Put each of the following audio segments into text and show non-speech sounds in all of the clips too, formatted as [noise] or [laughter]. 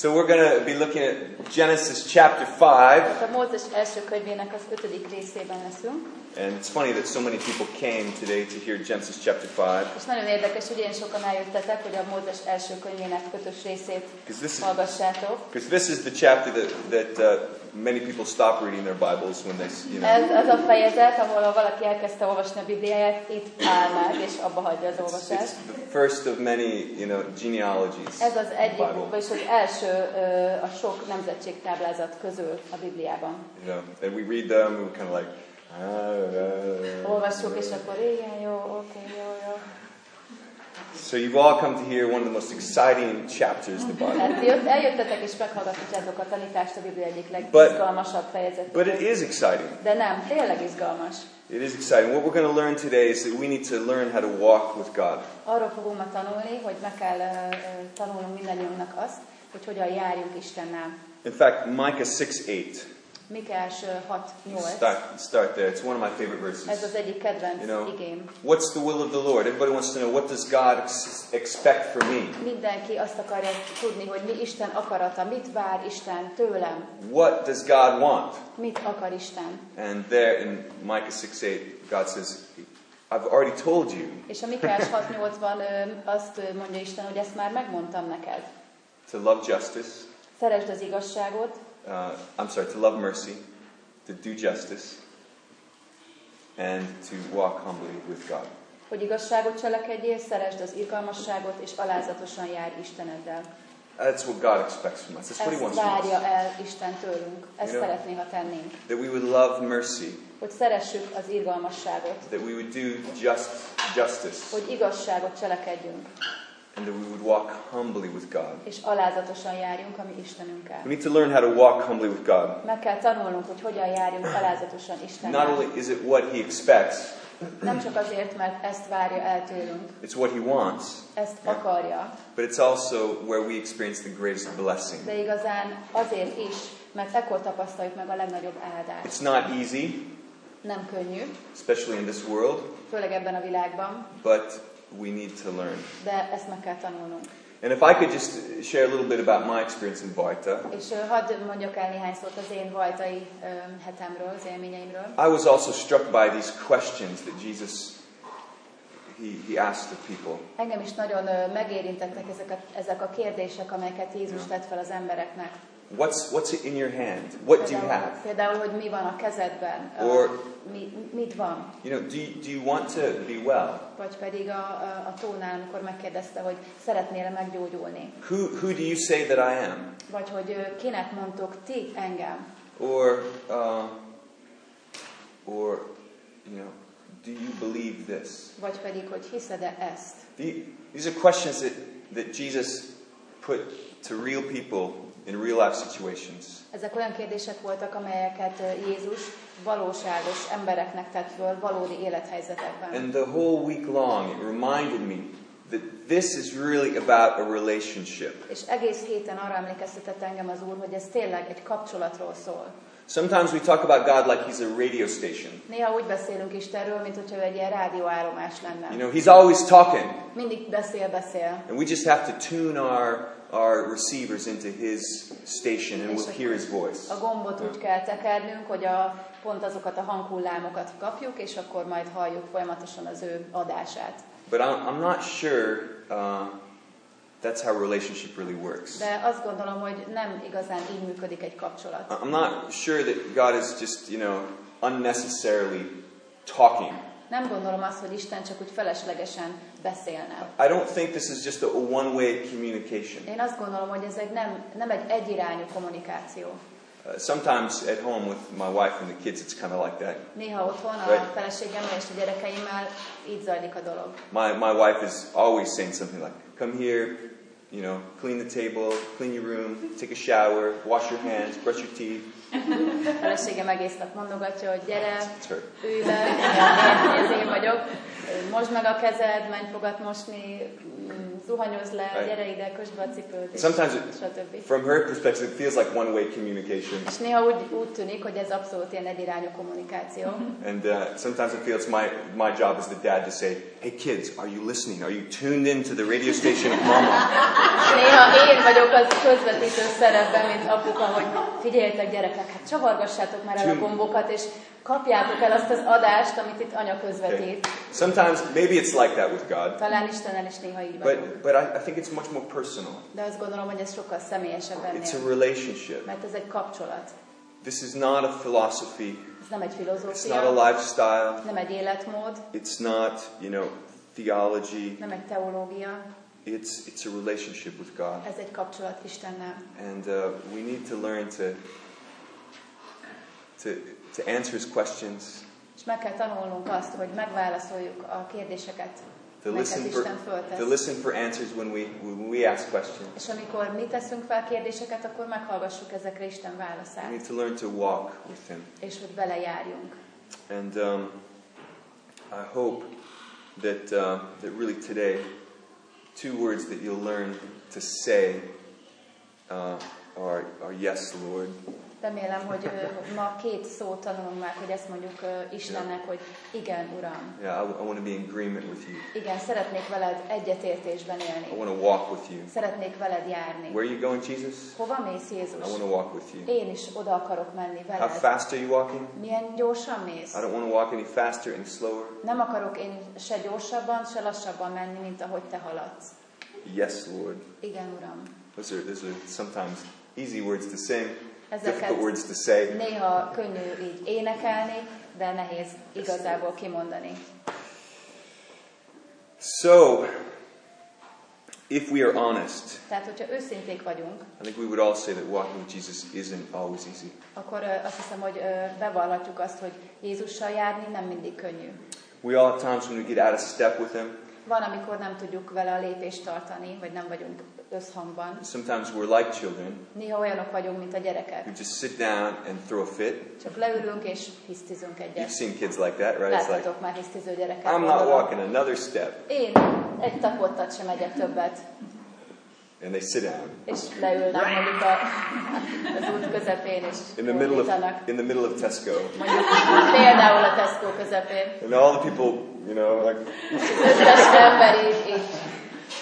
So we're going to be looking at Genesis chapter 5. A Mózes első könyvének az ötödik részében leszünk. And it's funny that so many people came today to hear Genesis chapter 5. És nagyon érdekes, hogy ilyen sokan eljöttetek, hogy a Mózes első könyvének ötös részét Because this is, hallgassátok. because this is the chapter that, that uh, many people stop reading their Bibles when they, you know. Ez az a fejezet, ahol valaki elkezdte olvasni a Bibliáját, itt áll meg, és abba hagyja az It's, olvasást. it's the first of many, you know, genealogies. Ez az egyik, vagyis az első ö, a sok nemzetségtáblázat közül a Bibliában. You know, and we read them, we kind of like, ah, Olvassuk, és akkor igen, jó, oké, jó, jó. So you've all come to hear one of the most exciting chapters of the Bible. Legizgalmasabb fejezetét. But it is exciting. De nem, tényleg izgalmas. It is exciting. What we're going to learn today is that we need to learn how to walk with God. Arról fogunk ma tanulni, hogy meg kell ö, tanulnunk mindannyiunknak azt, hogy hogyan járjunk Istennel. In fact, Micah 6 8. Mikás 6.8. Start, start there. It's one of my favorite Ez verses. az egyik kedvenc You know, igém. What's the will of the Lord? Everybody wants to know what does God ex- expect from me? Mindenki azt akarja tudni, hogy mi Isten akarata, mit vár Isten tőlem, What does God want? mit akar Isten. And there in Micah 6 8, God says, I've already told you És a Mikás 6.8-ban ö, azt mondja Isten, hogy ezt már megmondtam neked. to love justice, Szeresd az igazságot, uh, I'm sorry, to love mercy, to do justice, and to walk humbly with God. hogy igazságot cselekedjél, szeresd az irgalmasságot, és alázatosan járj Isteneddel. That's what God expects from us. That's what He wants from us. el Isten tőlünk. Ezt You know- szeretné, ha tennénk. That we would love mercy, Hogy szeressük az irgalmasságot, that we would do just justice, hogy igazságot cselekedjünk, and that we would walk humbly with God. és alázatosan járjunk a mi Istenünkkel. We need to learn how to walk humbly with God. Meg kell tanulnunk, hogy hogyan járjunk alázatosan Not Istennel. only is it what He expects, Nem csak azért, mert ezt várja el tőlünk, it's what He wants, ezt akarja, but it's also where we experience the greatest blessing. de igazán azért is, mert ekkor tapasztaljuk meg a legnagyobb áldást. It's not easy, Nem könnyű, especially in this world, főleg ebben a világban, but we need to learn. de ezt meg kell tanulnunk. And if I could just share a little bit about my experience in Vajta, És ö, hadd mondjak el néhány szót az én vajtai ö, hetemről, az élményeimről. I was also struck by these questions that Jesus he, he asked the people. Engem is nagyon ö, megérintettek ezek a, ezek a kérdések, amelyeket Jézus tett fel az embereknek. What's what's in your hand? What do you have? például, hogy mi van a kezedben, Or- mi, mit van. You know, do you, do you want to be well? Vagy pedig a, a, tónál, amikor megkérdezte, hogy szeretnél meggyógyulni. Who who do you say that I am? Vagy hogy kinek mondtok ti engem. Or uh, or you know, do you believe this? Vagy pedig, hogy hiszed-e ezt. The- These are questions that, that Jesus put to real people in real life situations. Ezek olyan kérdések voltak, amelyeket Jézus valóságos embereknek tett föl valódi élethelyzetekben. And the whole week long, it reminded me that this is really about a relationship. És egész héten arra emlékeztetett engem az Úr, hogy ez tényleg egy kapcsolatról szól. Sometimes we talk about God like He's a radio station. Néha úgy beszélünk Istenről, mint hogyha egy ilyen rádióállomás lenne. You know, He's always talking, Mindig beszél, beszél. and we just have to tune our our receivers into His station, and we'll hear His voice. A gombot úgy kell tekernünk, hogy a, pont azokat a hanghullámokat kapjuk, és akkor majd halljuk folyamatosan az ő adását. But I'm, I'm not sure uh, that's how a relationship really works. De azt gondolom, hogy nem igazán így működik egy kapcsolat. I'm not sure that God is just, you know, unnecessarily talking. Nem gondolom azt, hogy Isten csak úgy feleslegesen beszélne. I don't think this is just a, a one-way communication. Én azt gondolom, hogy ez egy nem, nem egy egyirányú kommunikáció. Uh, sometimes at home with my wife and the kids, it's kind of like that. Néha otthon a Right. feleségemmel és a gyerekeimmel így zajlik a dolog. My, my wife is always saying something like, come here, you know, clean the table, clean your room, take a shower, wash your hands, brush your teeth. A feleségem egész nap mondogatja, hogy gyere, her. ülj le, ez én vagyok, mosd meg a kezed, menj fogat mosni, zuhanyoz le, Right. gyere ide, kösd be a cipőt, és Sometimes it- stb. From her perspective, it feels like one-way communication, És néha úgy, úgy tűnik, hogy ez abszolút ilyen egyirányú kommunikáció. [laughs] and uh, sometimes I feel it's my my job as the dad to say, "Hey kids, are you listening? Are you tuned in to the radio station of Mama?" [laughs] Néha én vagyok az közvetítő szerepben, mint apuka, hogy figyeljetek gyerekek, hát csavargassátok már el a gombokat, és kapjátok el azt az adást, amit itt anya Okay. közvetít. Sometimes maybe it's like that with God, Talán Istennel is néha így vagyunk. but but I, I think it's much more personal. De azt gondolom, hogy ez sokkal személyesebb It's a ennél. relationship. Mert ez egy kapcsolat. This is not a philosophy. Ez nem egy It's not a filozófia, lifestyle. nem egy életmód, It's not, you know, theology. nem egy teológia, It's it's a relationship with God. ez egy kapcsolat Istennel. And uh, we need to learn to, to, to answer his questions, És meg kell tanulnunk azt, hogy megválaszoljuk a kérdéseket, to listen for, to listen for answers when we, when we ask questions. És amikor mi teszünk fel kérdéseket, akkor meghallgassuk ezekre Isten We need to learn to walk with him. és hogy vele járjunk. And um, I hope that, uh, that really today, two words that you'll learn to say uh, are, are yes, Lord. Remélem, hogy ma két szót tanulunk meg, hogy ezt mondjuk Istennek, hogy igen, Uram. Yeah, I, I want to be in agreement with you. Igen, szeretnék veled egyetértésben I élni. want to walk with you. Szeretnék veled járni. Where are you going, Jesus? Hova mész, I Jézus? want to walk with you. Én is oda akarok menni How veled. fast are you walking? Milyen gyorsan mész? I don't want to walk any faster, any slower. Nem akarok én se gyorsabban, se lassabban menni, mint ahogy te haladsz. Yes, Lord. Igen, Uram. Those are, those are sometimes easy words to sing, Ezeket words to say. néha könnyű így énekelni, de nehéz igazából kimondani. So, if we are honest, Tehát, hogyha őszinték vagyunk, I think we would all say that walking with Jesus isn't always easy. akkor ö, azt hiszem, hogy ö, bevallhatjuk azt, hogy Jézussal járni nem mindig könnyű. We all have times when we get out of step with Him. Van, amikor nem tudjuk vele a lépést tartani, vagy nem vagyunk összhangban. Sometimes we're like children Néha olyanok vagyunk, mint a gyerekek. who just sit down and throw a fit. Csak leülünk és hisztizünk You've egyet. seen kids like that, right? It's like, már hisztiző gyereket. I'm not walking another step. Én egy tapottat sem megyek többet, And they sit down és leülnek mondjuk a, az út közepén, és in the middle of, in the middle of Tesco. Mondjuk például a Tesco közepén. And all the people, you know, like, az összes ember így, így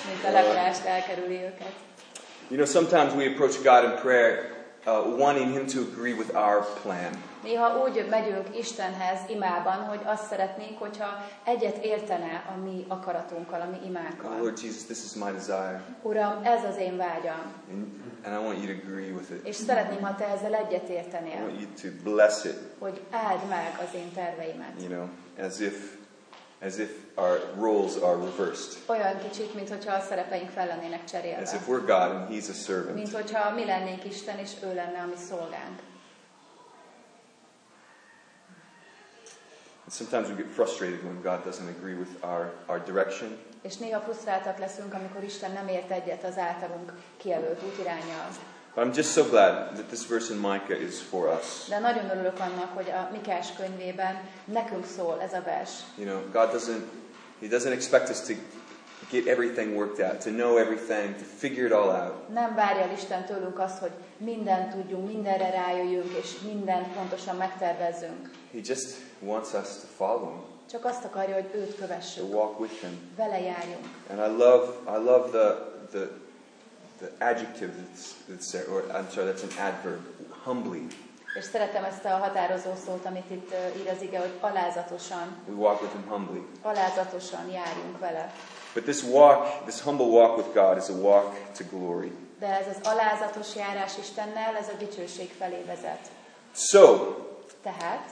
mint a leprást elkerüli őket. you know, sometimes we approach God in prayer uh, wanting Him to agree with our plan. Néha úgy megyünk Istenhez imában, hogy azt szeretnénk, hogyha egyet értene a mi akaratunkkal, a mi Oh, imánkkal. Lord Jesus, this is my desire. Uram, ez az én vágyam, And, and I want you to agree with it. és szeretném, ha te ezzel egyet I értenél, want you to bless it, hogy áld meg az én terveimet. you know, as if, as if our roles are reversed. Olyan kicsit, mint hogyha a szerepeink fel lennének As cserélve. if we're God and He's a Mint servant. hogyha mi lennénk Isten, és ő lenne a mi szolgánk. And sometimes we get frustrated when God doesn't agree with our, our direction. És néha frusztráltak leszünk, amikor Isten nem ért egyet az általunk kijelölt útirányjal. But I'm just so glad that this verse in Micah is for us. De nagyon örülök annak, hogy a Mikás könyvében nekünk szól ez a vers. You know, God doesn't, He doesn't expect us to get everything worked out, to know everything, to figure it all out. Nem várja Isten tőlünk azt, hogy mindent tudjunk, mindenre rájöjjünk, és mindent pontosan megtervezzünk. He just wants us to follow Him, Csak azt akarja, hogy őt to kövessük, walk with Him. vele járjunk. And I love, I love the, the, the adjective that's, that's there, or I'm sorry, that's an adverb, humbly. És szeretem ezt a határozó szót, amit itt ír az ige, hogy alázatosan, We walk with Him humbly. alázatosan járjunk vele. But this walk, this humble walk with God is a walk to glory. De ez az alázatos járás Istennel, ez a dicsőség felé vezet. So, Tehát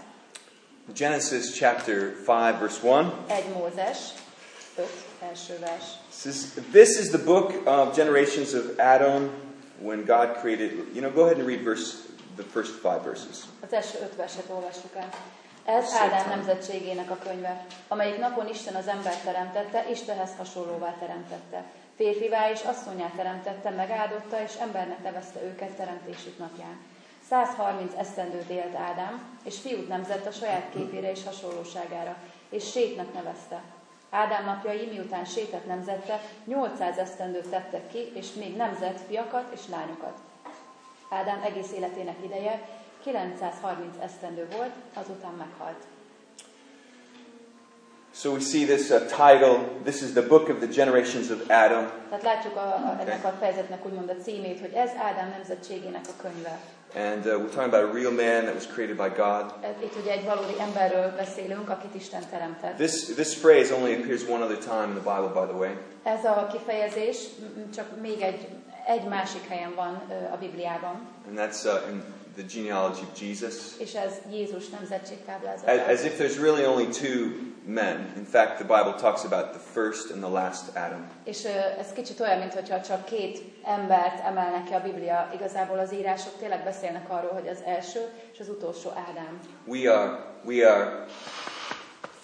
Genesis chapter 5, verse 1. 1 Mózes, 5, első vers. This is, this is the book of generations of Adam when God created. You know, go ahead and read verse, the first five verses. Az első öt verset olvassuk el. Ez Ádám nemzetségének a könyve, amelyik napon Isten az embert teremtette, Istenhez hasonlóvá teremtette. Férfivá és asszonyá teremtette, megáldotta, és embernek nevezte őket teremtésük napján. 130 esztendőt élt Ádám, és fiút nemzett a saját képére és hasonlóságára, és Sétnek nevezte. Ádám napjai, miután sétet nemzette, 800 esztendőt tettek ki, és még nemzett fiakat és lányokat. Ádám egész életének ideje 930 esztendő volt, azután meghalt. So we see this uh, title. This is the book of the generations of Adam. Tehát látjuk a, a, ennek a fejezetnek úgymond a címét, hogy ez Ádám nemzetségének a könyve. And uh, we're talking about a real man that was created by God. Itt ugye egy valódi emberről beszélünk, akit Isten teremtett. This, this phrase only appears one other time in the Bible, by the way. Ez a kifejezés csak még egy, egy másik helyen van ö, a Bibliában, And that's uh, in the genealogy of Jesus. és ez Jézus nemzetségtáblázata. As, as if there's really only two men. In fact, the Bible talks about the first and the last Adam. És ez kicsit olyan, mintha csak két embert emelnek ki a Biblia. Igazából az írások tényleg beszélnek arról, hogy az első és az utolsó Ádám. We are, we are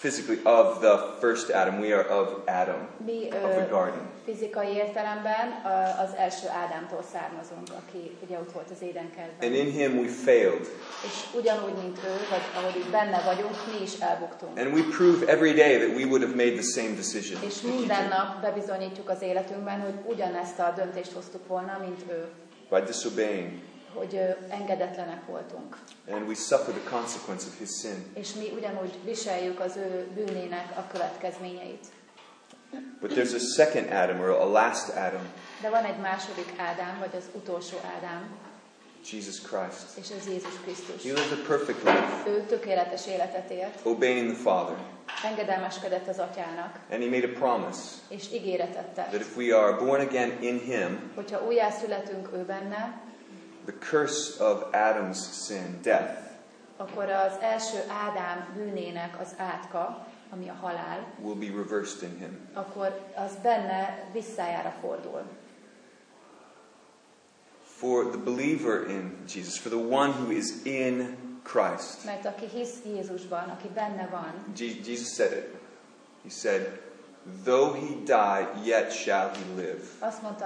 physically of the first Adam. We are of Adam, Mi of the garden. fizikai értelemben az első Ádámtól származunk, aki ugye ott volt az And édenkertben. in him we failed. És ugyanúgy, mint ő, vagy ahogy így benne vagyunk, mi is elbuktunk. And we prove every day that we would have made the same decision. És minden nap bebizonyítjuk az életünkben, hogy ugyanezt a döntést hoztuk volna, mint ő, By disobeying. Hogy engedetlenek voltunk. And we suffer the consequence of his sin. És mi ugyanúgy viseljük az ő bűnének a következményeit. But there's a second Adam, or a last Adam, De van egy második Ádám, vagy az utolsó Ádám, Jesus Christ. és ez Jézus Krisztus. He lived a perfect life, Ő tökéletes életet élt, obeying the Father. engedelmeskedett az atyának, And he made a promise és ígéretet tett. that if we are born again in him, Hogyha újjászületünk ő benne, the curse of Adam's sin, death, akkor az első Ádám bűnének az átka, ami a halál, will be reversed in him. akkor az benne visszájára fordul. For the believer in Jesus, for the one who is in Christ, Mert aki hisz Jézusban, aki benne van, Je- Jesus said it. He said, Though he die, yet shall he live. azt mondta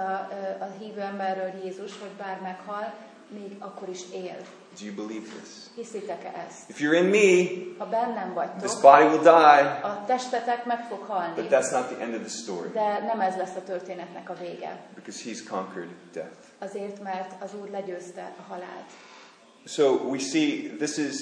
a hívő emberről Jézus, hogy bár meghal, még akkor is él. Do you believe this? Hiszitek-e ezt? If you're in me, Ha bennem this vagytok, body will die, a testetek meg fog halni, but that's not the end of the story de nem ez lesz a történetnek a vége. because he's conquered death. Azért, mert az Úr legyőzte a halált. So we see this is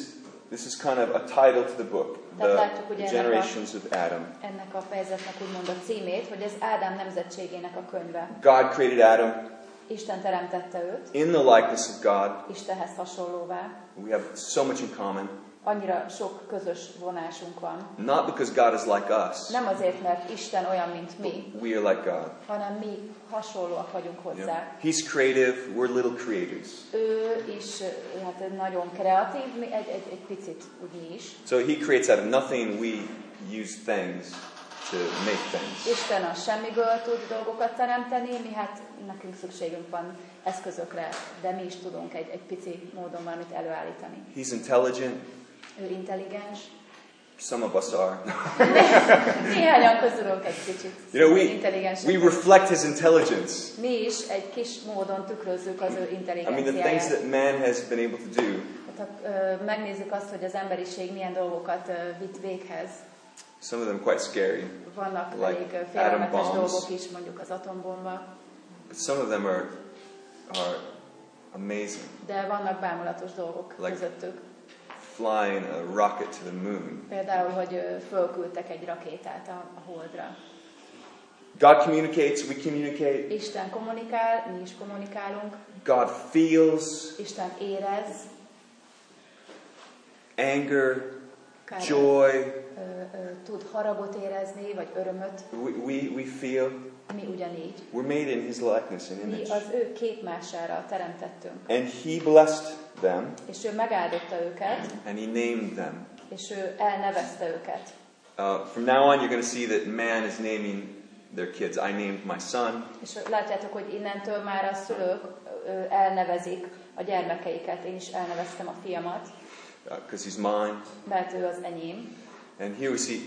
this is kind of a title to the book, the látjuk ugye ennek a- generations of Adam. Ennek a fejezetnek úgymond a címét, hogy ez Ádám nemzetségének a könyve. God created Adam Isten teremtette őt, in the likeness of God. Istenhez hasonlóvá. We have so much in common, Annyira sok közös vonásunk van. not because God is like us. Nem azért, mert Isten olyan, mint mi, We are like God. hanem mi hasonlóak vagyunk You know, hozzá. He's creative, we're little creators. Ő is hát nagyon kreatív, mi egy, egy, egy picit úgy mi is. So he creates out of nothing, we use things to make things. Isten a semmiből tud dolgokat teremteni, mi hát nekünk szükségünk van eszközökre, de mi is tudunk egy, egy pici módon valamit előállítani. He's intelligent, Ő intelligens. some of us are. [laughs] Néhányan közülünk egy kicsit You know, we, we reflect his intelligence. Mi is egy kis módon tükrözzük az ő I mean, the things intelligenciáját. that man has been able to do, Hát, ha megnézzük azt, hogy az emberiség milyen dolgokat vitt véghez, some of them quite scary, vannak Like elég félelmetes bombs. dolgok is, mondjuk az atombomba, but some of them are, are amazing. de vannak bámulatos dolgok Like- közöttük. Flying a rocket to the moon. Például, hogy fölküldtek egy rakétát a, a holdra. God communicates, we communicate. Isten kommunikál, mi is kommunikálunk. God feels Isten érez, anger, joy. tud haragot érezni, vagy örömöt. We, we, we feel Mi ugyanígy. we're made in his likeness and Mi image. az ő képmására teremtettünk. And he blessed them És ő megáldotta őket, and he named them. és ő elnevezte őket. Uh, from now on, you're going to see that man is naming their kids. I named my son. És látjátok, hogy innentől már a szülők elnevezik a gyermekeiket. Én is elneveztem a fiamat, because he's mine. mert ő az enyém. And here we see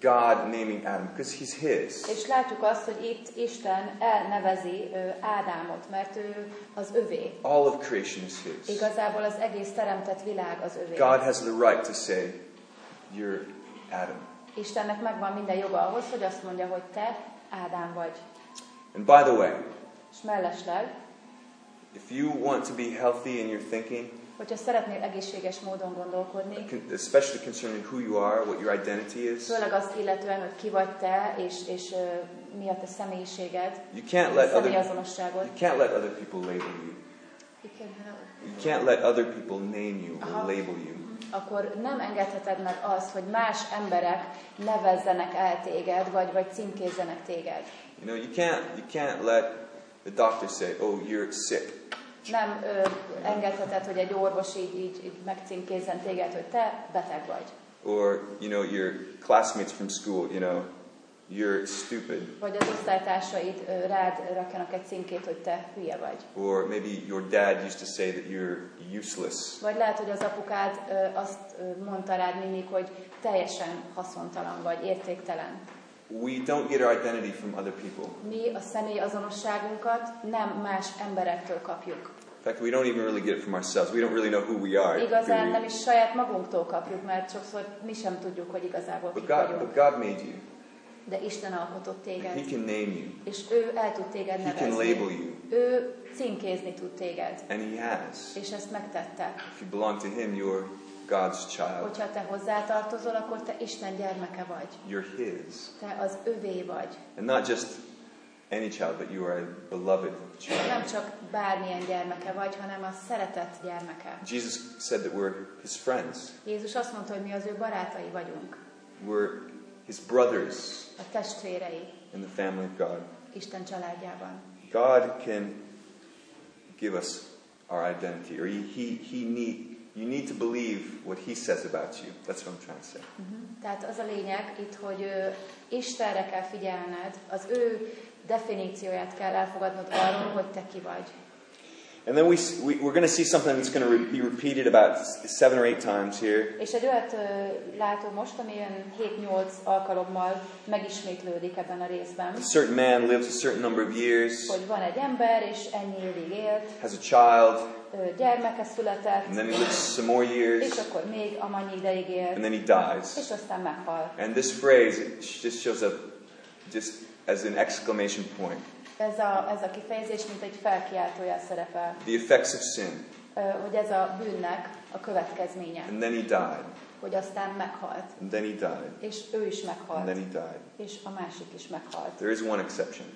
God naming Adam because he's his. És látjuk azt, hogy itt Isten elnevezi Ádámot, mert ő az övé. All of creation is his. Igazából az egész teremtett világ az övé. God has the right to say, You're Adam. Istennek megvan minden joga ahhoz, hogy azt mondja, hogy te Ádám vagy. And by the way, És mellesleg, if you want to be healthy in your thinking, hogyha szeretnél egészséges módon gondolkodni, especially concerning who you are, what your identity is, főleg azt illetően, hogy ki vagy te, és, és ö, mi a te személyiséged, you can't let other you can't let other people label you. You can't let other people name you or Aha. label you. akkor nem engedheted meg azt, hogy más emberek nevezzenek el téged, vagy, vagy címkézzenek téged. You know, you can't you can't let the doctor say, "Oh, you're sick." Nem ö, engedheted, hogy egy orvos így, így, így megcímkézzen téged, hogy te beteg vagy. Or, you know, your classmates from school, you know, you're stupid. Vagy az osztálytársaid ö, rád rakjanak egy címkét, hogy te hülye vagy. Or maybe your dad used to say that you're useless. Vagy lehet, hogy az apukád ö, azt mondta rád mindig, hogy teljesen haszontalan vagy, értéktelen. We don't get our identity from other people. Mi a személy azonosságunkat nem más emberektől kapjuk. In fact, we don't even really get it from ourselves. We don't really know who we are. Igazán nem is saját magunktól kapjuk, mert sokszor mi sem tudjuk, hogy igazából But kik God, vagyunk. but God made you. De Isten alkotott téged, He can name you. és ő el tud téged He can nevezni. label you. Ő címkézni tud téged, And He has. és ezt megtette. If you belong to Him, you're God's child. Hogyha te hozzátartozol, akkor te Isten gyermeke vagy. You're His. Te az övé vagy. And not just any child, but you are a beloved child. Nem csak bármilyen gyermeke vagy, hanem a szeretett gyermeke. Jesus said that we're His friends. Jézus azt mondta, hogy mi az ő barátai vagyunk, We're His brothers a testvérei in the family of God. Isten családjában. God can give us our identity, or He, he, he need, you need to believe what He says about you. That's what I'm trying to say. Tehát az a lényeg itt, hogy Istenre kell figyelned, az ő definícióját kell elfogadnod arról, hogy te ki vagy. And then we, we, we're going to see something that's going to re- be repeated about seven or eight times here. És egy olyat látom most, ami ilyen 7-8 alkalommal megismétlődik ebben a részben, A certain man lives a certain number of years, hogy van egy ember, és ennyi évig élt, has a child, gyermeke született, and then he lives some more és years, akkor még ideig and then he dies. és aztán meghal. And this phrase just shows up just as an exclamation point. Ez a, ez a kifejezés, mint egy felkiáltójel szerepel, The effects of sin. hogy ez a bűnnek a következménye, And then he died. hogy aztán meghalt, And then he died. és ő is And meghalt, then he died. és a másik is meghalt. There is one exception.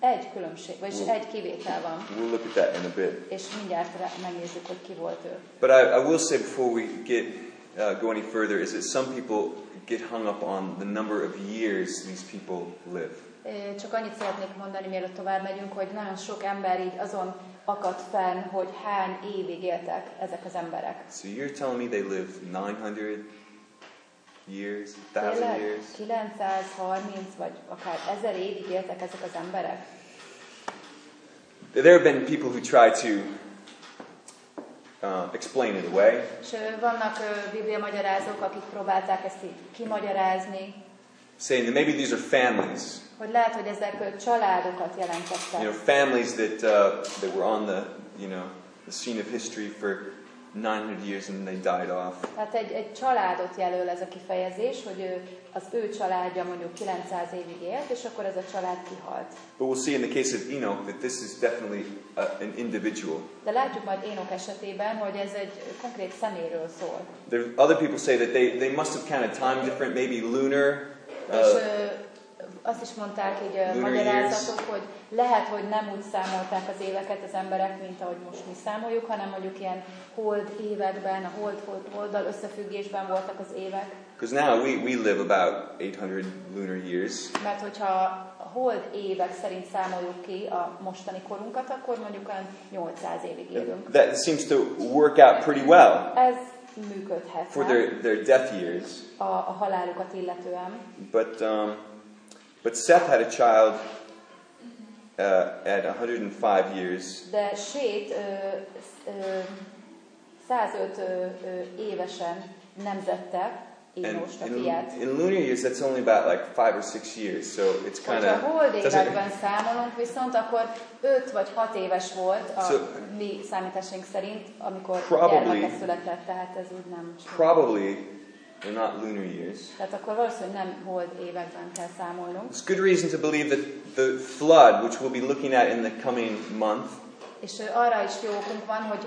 Egy különbség, vagyis egy kivétel van, We'll look at that in a bit. és mindjárt megnézzük, hogy ki volt ő. But I, I will say before we get uh, go any further is that some people get hung up on the number of years these people live. Csak annyit szeretnék mondani, mielőtt tovább megyünk, hogy nagyon sok ember így azon akadt fenn, hogy hány évig éltek ezek az emberek. So you're telling me they live 900 years, 1000 Tényleg years? 930 vagy akár 1000 évig éltek ezek az emberek? There have been people who try to uh, explain it away. És vannak biblia magyarázók, akik próbálták ezt kimagyarázni, saying that maybe these are families, hogy lehet, hogy ezek családokat you know, jelentettek. families that uh, that were on the you know the scene of history for 900 years and they died off. Tehát egy, egy családot jelöl ez a kifejezés, hogy ő, az ő családja mondjuk 900 évig élt, és akkor ez a család kihalt. But we'll see in the case of Enoch that this is definitely a, an individual. De látjuk majd Énok esetében, hogy ez egy konkrét szeméről szól. There, other people say that they, they must have counted time different, maybe lunar. És Uh, ö, azt is mondták így Lunar magyarázatok, hogy lehet, hogy nem úgy számolták az éveket az emberek, mint ahogy most mi számoljuk, hanem mondjuk ilyen hold években, a hold, hold, holddal összefüggésben voltak az évek. Because now we, we live about 800 lunar years. Mert hogyha a hold évek szerint számoljuk ki a mostani korunkat, akkor mondjuk olyan 800 évig élünk. That seems to work out pretty well Ez működhet for their, their death years. a, a halálukat illetően. But, um, but Seth had a child uh, at 105 years, De Sét ö, ö, 105 ö, évesen nemzette Énost, a in, fiát. in lunar years, that's only about like five or six years. So it's kind Hogyha hold of években számolunk, viszont akkor 5 vagy 6 éves volt a So- mi számításaink szerint, amikor Probably- gyermeke született, tehát ez úgy nem. probably They're not lunar years. Tehát akkor valószínűleg nem hold években kell számolnunk. There's good reason to believe that the flood, which we'll be looking at in the coming month, És arra is jó okunk van, hogy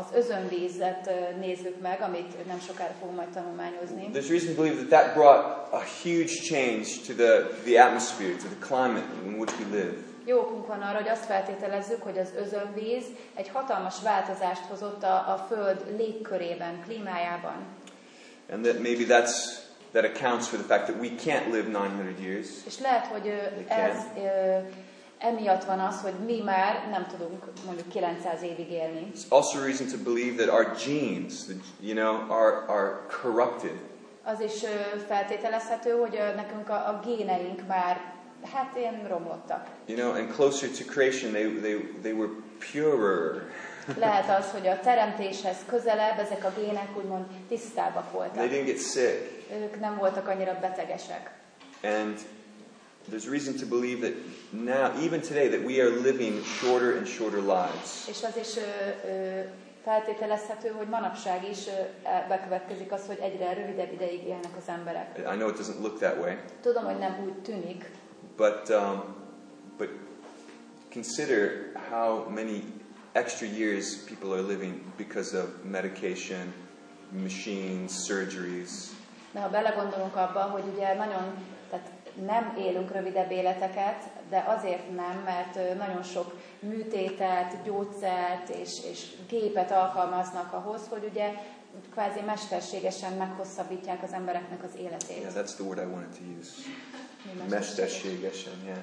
az özönvízet nézzük meg, amit nem sokára fogunk majd tanulmányozni. there's reason to believe that that brought a huge change to the, the atmosphere, to the climate in which we live. Jó okunk van arra, hogy azt feltételezzük, hogy az özönvíz egy hatalmas változást hozott a, a Föld légkörében, klímájában. And that maybe that's, that accounts for the fact that we can't live 900 years. És lehet, hogy ez emiatt van az, hogy mi már nem tudunk mondjuk 900 évig élni. It's also reason to believe that our genes, you know, are, are corrupted. Az is feltételezhető, hogy nekünk a, a géneink már hát ilyen romlottak. You know, and closer to creation, they, they, they were purer. Lehet az, hogy a teremtéshez közelebb ezek a gének úgymond tisztábbak They voltak. didn't get sick. Ők nem voltak annyira betegesek. And there's reason to believe that now, even today, that we are living shorter and shorter lives. És az is ö, ö, feltételezhető, hogy manapság is e- bekövetkezik az, hogy egyre rövidebb ideig élnek az emberek. I know it doesn't look that way, Tudom, hogy nem úgy tűnik, but, um, but consider how many extra years people are living because of medication, machines, surgeries. de ha belegondolunk abba, hogy ugye nagyon, tehát nem élünk rövidebb életeket, de azért nem, mert nagyon sok műtétet, gyógyszert és, és gépet alkalmaznak ahhoz, hogy ugye kvázi mesterségesen meghosszabbítják az embereknek az életét. Yeah, that's the word I wanted to use. Mesterségesen, yeah.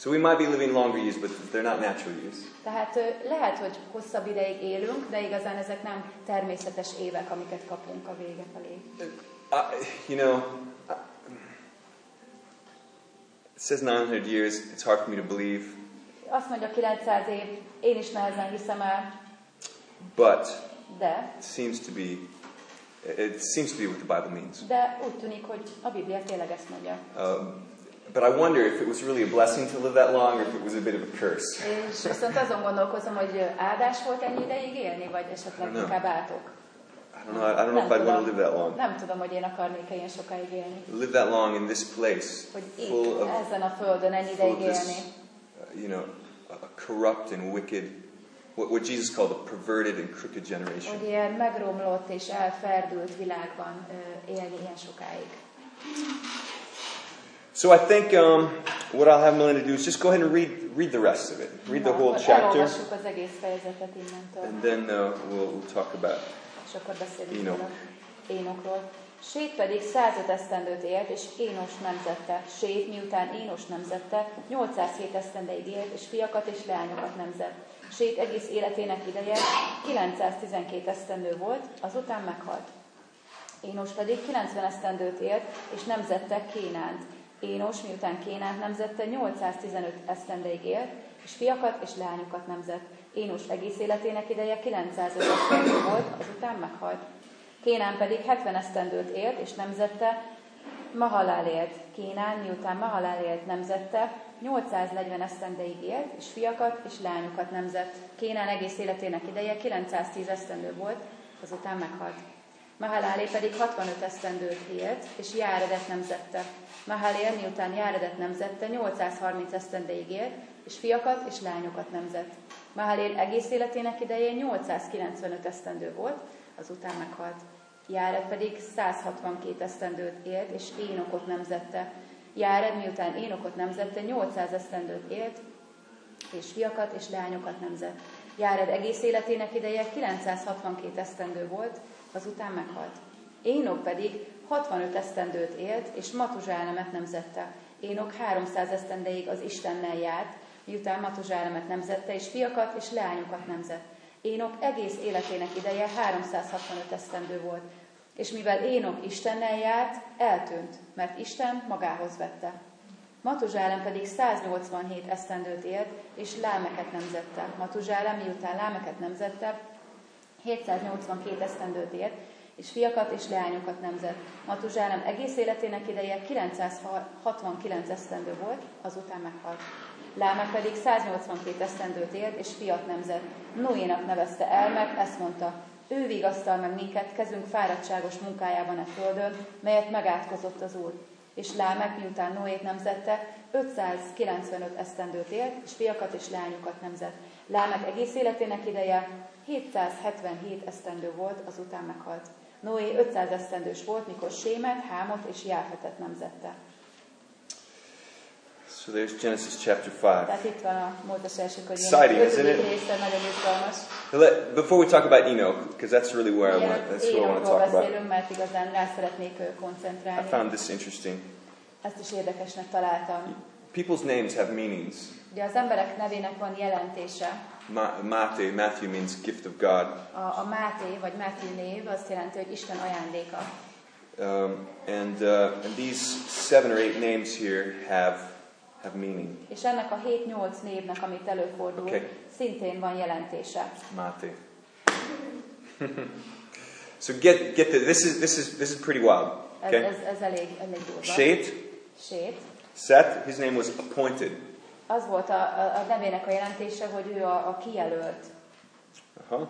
So we might be living longer years, but they're not natural years. Tehát lehet, hogy hosszabb ideig élünk, de igazán ezek nem természetes évek, amiket kapunk a vége felé. Uh, you know, uh, it says 900 years. It's hard for me to believe, Azt mondja 900 év, én is nehezen hiszem el, but de, it seems to be. It seems to be what the Bible means. de úgy tűnik, hogy a Biblia tényleg ezt mondja. Um, but I wonder if it was really a blessing to live that long, or if it was a bit of a curse. És viszont azon gondolkozom, hogy áldás volt ennyi ideig élni, vagy esetleg inkább átok. I don't know. I don't know if I'd want to live that long. nem tudom, hogy én akarnék ilyen sokáig élni. Live that long in this place, Hogy full itt, of, ezen a földön ennyi ideig this, élni. uh, you know, a corrupt and wicked, what, what Jesus called a perverted and crooked generation. Hogy ilyen megromlott és elferdült világban élni ilyen sokáig. So I think um, what I'll have Melinda do is just go ahead and read read the rest of it. Read the whole chapter, and then uh, we'll, we'll talk about. Énok. róla. Énokról. Sét pedig 105 esztendőt élt, és Énos nemzette. Sét miután Énos nemzette, 807 esztendeig élt, és fiakat és leányokat nemzett. Sét egész életének ideje 912 esztendő volt, azután meghalt. Énos pedig 90 esztendőt élt, és nemzette Kénánt. Énos miután Kénánt nemzette, 815 esztendeig élt, és fiakat és leányokat nemzett. Énos egész életének ideje 905 esztendő volt, azután meghalt. Kénán pedig 70 esztendőt élt, és nemzette, Mahalál élt. Kénán, miután Mahalál élt, nemzette, 840 esztendeig élt, és fiakat és lányokat nemzett. Kénán egész életének ideje 910 esztendő volt, azután meghalt. Mahalálé pedig 65 esztendőt élt, és Járedet nemzette. Mahalél, miután Járedet nemzette, 830 esztendeig élt, és fiakat és lányokat nemzett. Mahalél egész életének ideje 895 esztendő volt, azután meghalt. Járed pedig 162 esztendőt élt, és Énokot nemzette. Járed, miután Énokot nemzette, 800 esztendőt élt, és fiakat és leányokat nemzett. Járed egész életének ideje 962 esztendő volt, azután meghalt. Énok pedig 65 esztendőt élt, és Matuzsálemet nemzette. Énok 300 esztendeig az Istennel járt, miután Matuzsálemet nemzette, és fiakat és leányokat nemzett. Énok egész életének ideje 365 esztendő volt, és mivel Énok Istennel járt, eltűnt, mert Isten magához vette. Matuzsálem pedig 187 esztendőt élt, és lámeket nemzette. Matuzsálem miután lámeket nemzette, 782 esztendőt élt, és fiakat és leányokat nemzett. Matuzsálem egész életének ideje 969 esztendő volt, azután meghalt. Lámek pedig 182 esztendőt élt, és fiat nemzett. Noénak nevezte el, mert ezt mondta, Ő vigasztal meg minket kezünk fáradtságos munkájában a földön, melyet megátkozott az Úr. És Lámek, miután Noét nemzette, 595 esztendőt élt, és fiakat és lányokat nemzett. Lámek egész életének ideje 777 esztendő volt, azután meghalt. Noé 500 esztendős volt, mikor Sémet, Hámot és Jáfetet nemzette. So there's Genesis chapter 5. Tehát itt van a Mózes első Exciting, isn't it? Let- Before we talk about Enoch, because that's really where I want, that's what I want to talk about. I found this interesting. Ezt is érdekesnek találtam. People's names have meanings. Ugye az emberek nevének van jelentése. Ma- Mate, Matthew means gift of God. A, a Máté, vagy Máté név azt jelenti, hogy Isten ajándéka. Um, and, uh, and these seven or eight names here have, have meaning. És ennek a 7-8 névnek, amit előfordul, Okay. szintén van jelentése. Mate. [laughs] so get, get the, this is, this is, this is pretty wild. Ez, Okay? ez, ez elég, elég durva. Shet, Sét. Seth, his name was appointed. Az volt a, a, a nevének a jelentése, hogy ő a, a kijelölt. Uh-huh.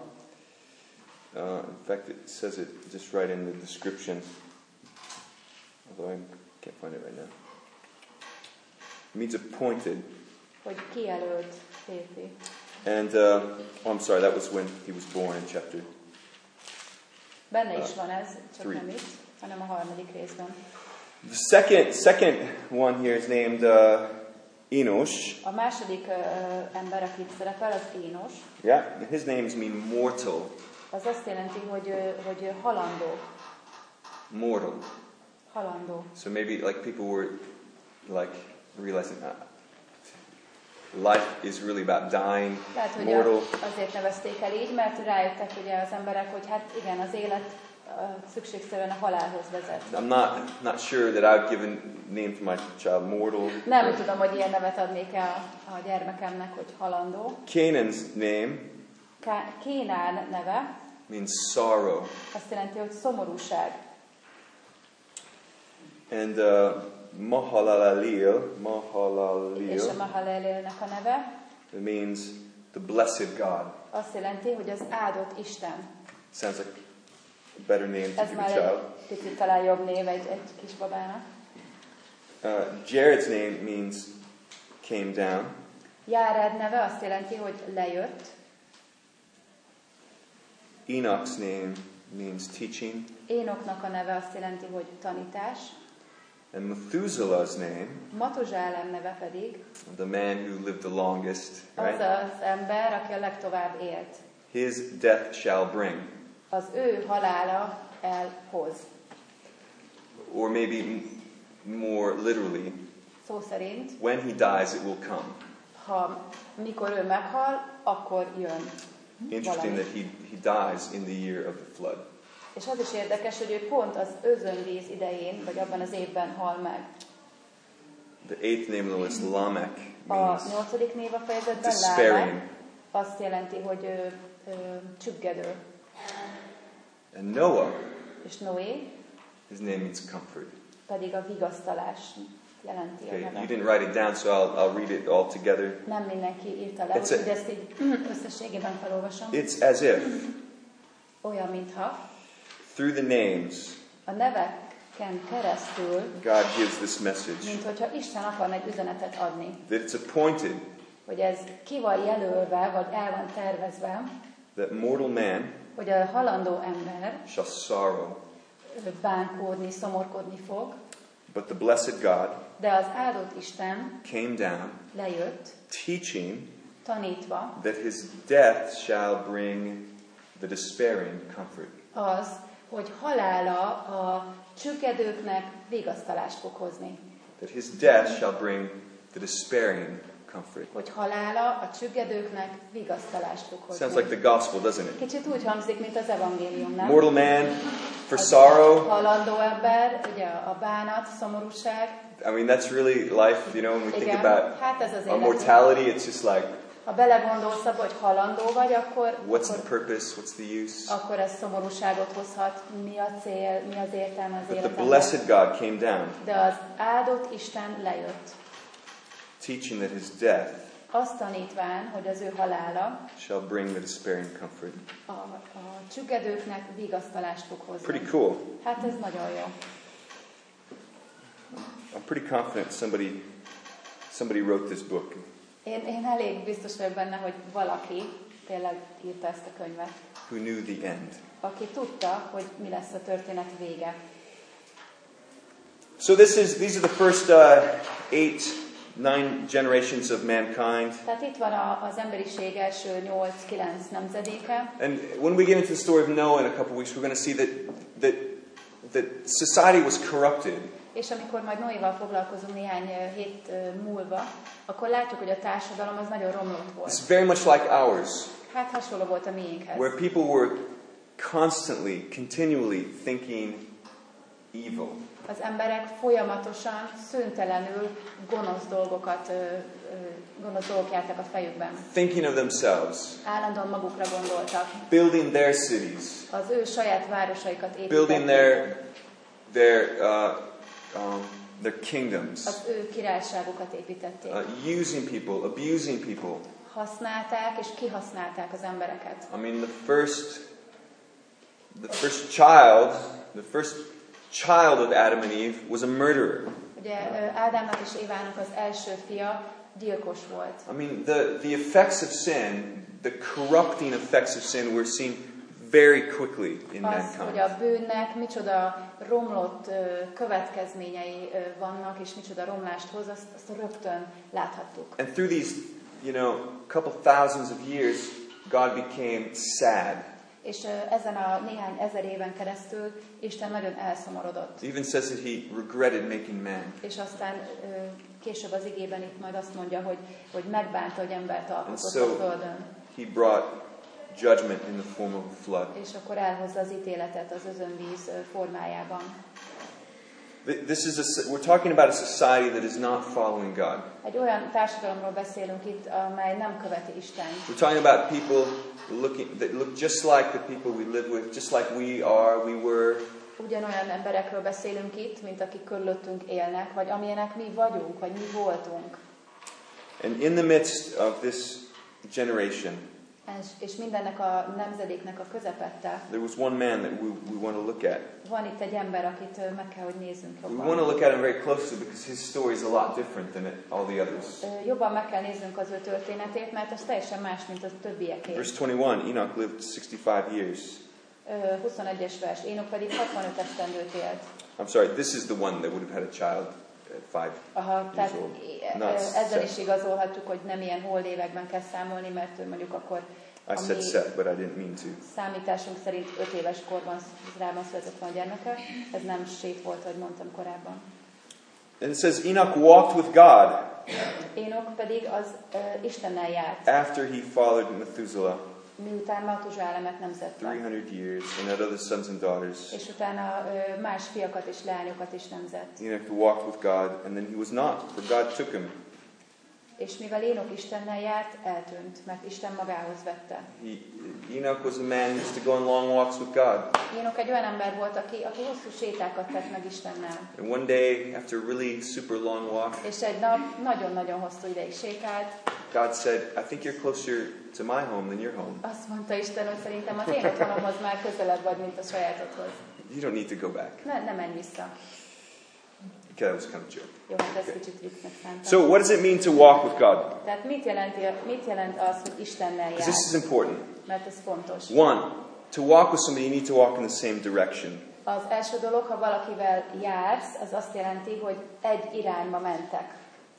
Uh, in fact, it says it just right in the description, although I can't find it right now. It means appointed. hogy kijelölt férfi. And, uh, oh, I'm sorry, that was when he was born in chapter. Benne is van ez, csak three. nem itt, hanem a harmadik részben. The second, second one here is named uh, Enosh. A második ö, ember, akit szerepel, az Énos. Yeah, his names mean mortal. Az azt jelenti, hogy, hogy halandó. Mortal. Halandó. So maybe like people were like realizing uh, life is really about dying, Lehet, hogy mortal. a, azért nevezték el így, mert rájöttek ugye az emberek, hogy hát igen, az élet szükségszerűen a halálhoz vezet. I'm not not sure that I've given name to my child mortal. Nem tudom, hogy ilyen nevet adnék el a, gyermekemnek, hogy halandó. Canaan's name Ká- Kénán neve means sorrow, azt jelenti, hogy szomorúság. and uh, Mahalalel, És a Mahalalel, Mahalelélnek a neve it means the blessed God. azt jelenti, hogy az áldott Isten. Sounds like better name to Ez give a már child. egy picit talán jobb név egy, egy kisbabának. Uh, Jared's name means came down. Járed neve azt jelenti, hogy lejött. Enoch's name means teaching. Énoknak a neve azt jelenti, hogy tanítás. And Methuselah's name, Matuzsálem neve pedig the man who lived the longest, az right? az ember, aki a legtovább élt. His death shall bring. Az ő halála elhoz. Or maybe more literally, Szó szerint, when he dies, it will come. ha mikor ő meghal, akkor jön. Interesting valami. that he, he dies in the year of the flood. És az is érdekes, hogy ő pont az özönvíz idején, vagy abban az évben hal meg. The eighth name on list, Lamech, A means nyolcadik név a fejezetben. Lámek azt jelenti, hogy ő, ő csüggedő. And Noah, És Noé his name means comfort. pedig a vigasztalás jelenti a Okay, you neve. didn't write it down, so I'll, I'll read it all together. Nem mindenki írta le, It's a- úgyhogy ezt így összességében felolvasom. It's as if, Olyan, mintha through the names, a neveken keresztül, God gives this message mint hogyha Isten akarna egy üzenetet adni, that it's appointed hogy ez ki van jelölve, vagy el van tervezve, that mortal man hogy a halandó ember shall sorrow, bánkódni, szomorkodni fog, but the blessed God de az áldott Isten came down, lejött, teaching tanítva that his death shall bring the despairing comfort. az, hogy halála a csüggedőknek vigasztalást fog hozni. That his death shall bring the despairing comfort. Hogy halála a csüggedőknek vigasztalást fog hozni. Sounds like the gospel, doesn't it? Kicsit úgy hangzik, mint az evangélium, nem? Mortal man for Az sorrow. Halandó ember, ugye a bánat, szomorúság. I mean, that's really life, you know, when we think Igen, about hát ez az our mortality, it's just like, Ha belegondolsz abba, hogy halandó vagy, akkor, what's the akkor, purpose? What's the use? akkor ez szomorúságot hozhat. Mi a cél, mi az értelme az But the blessed God came down, De az áldott Isten lejött, teaching that his death azt tanítván, hogy az ő halála shall bring the despairing comfort. a, a csüggedőknek vigasztalást fog hozni. Pretty cool. Hát ez nagyon jó. I'm pretty confident somebody somebody wrote this book. Én, én elég biztos vagyok benne, hogy valaki tényleg írta ezt a könyvet, who knew the end. aki tudta, hogy mi lesz a történet vége. So this is these are the first uh, eight, nine generations of mankind. Tehát itt van a, az emberiség első 8-9 nemzedéke, And when we get into the story of Noah in a couple weeks, we're going to see that that that society was corrupted. és amikor majd Noéval foglalkozunk néhány hét múlva, akkor látjuk, hogy a társadalom az nagyon romlott volt. It's very much like ours, Hát hasonló volt a miénkhez. where people were constantly, continually thinking evil. Az emberek folyamatosan, szüntelenül gonosz dolgokat, gonosz dolgok jártak a fejükben. Thinking of themselves, Állandóan magukra gondoltak. building their cities, Az ő saját városaikat building építették. their their uh, um, their kingdoms, Az ő királyságukat építették. uh, using people, abusing people. Használták és kihasználták az embereket. I mean, the first, the first child, the first child of Adam and Eve was a murderer. Ugye Ádámnak és Évának az első fia gyilkos volt. I mean, the, the effects of sin, the corrupting effects of sin, we're seeing very quickly in Az, hogy mankind. a bűnnek micsoda romlott következményei vannak, és micsoda romlást hoz, azt, azt rögtön láthattuk. And through these, you know, couple thousands of years, God became sad. És ezen a néhány ezer éven keresztül Isten nagyon elszomorodott. It even says that he regretted making man. És aztán később az igében itt majd azt mondja, hogy, hogy megbánta, hogy embert alkotott so- a Földön. He brought judgment in the form of a flood. És akkor elhozza az ítéletet az özönvíz formájában. Th- This is a, we're talking about a society that is not following God. Egy olyan társadalomról beszélünk itt, amely nem követi Istent. We're talking about people looking that look just like the people we live with, just like we are, we were. Ugyanolyan emberekről beszélünk itt, mint akik körülöttünk élnek, vagy amilyenek mi vagyunk, vagy mi voltunk. And in the midst of this generation, És, és mindennek a nemzedéknek a közepette there was one man that we, we want to look at. van itt egy ember, akit meg kell, hogy nézzünk We jobban. want to look at him very closely because his story is a lot different than all the others. Jobban meg kell néznünk az ő történetét, mert az teljesen más, mint a többieké. Verse 21 Enoch lived 65 years. Ö, 21-es vers. Énok pedig 65 esztendőt élt. I'm sorry, this is the one that would have had a child five. Aha, tehát Not ezzel is igazolhatjuk, hogy nem ilyen hold években kell számolni, mert mondjuk akkor I said set, but I didn't mean to. számításunk szerint 5 éves korban rában született van a gyermeke. Ez nem sét volt, ahogy mondtam korábban. And it says Enoch walked with God Énok pedig az ö, Istennel járt, after he followed Methuselah miután Matusálemet nemzette. 300 years and had other sons and daughters. És utána más fiakat és leányokat is nemzett. Enoch walked with God, and then he was not, for God took him. És mivel Énok Istennel járt, eltűnt, mert Isten magához vette. He, Enoch was a man who used to go on long walks with God. Énok egy olyan ember volt, aki, aki hosszú sétákat tett meg Istennel. And one day, after a really super long walk, És egy nap nagyon-nagyon hosszú ideig sétált. God said, I think you're closer to my home than your home. Azt mondta Isten, hogy szerintem az én otthonomhoz már közelebb vagy, mint a sajátodhoz. You don't need to go back. Ne, ne menj vissza. Okay, that was kind of a joke. Jó, hát ez kicsit viccnek szántam. So, what does it mean to walk with God? Tehát mit, jelenti, mit jelent az, hogy Istennel Because jár? this is important. Mert ez fontos. One, to walk with somebody, you need to walk in the same direction. Az első dolog, ha valakivel jársz, az azt jelenti, hogy egy irányba mentek.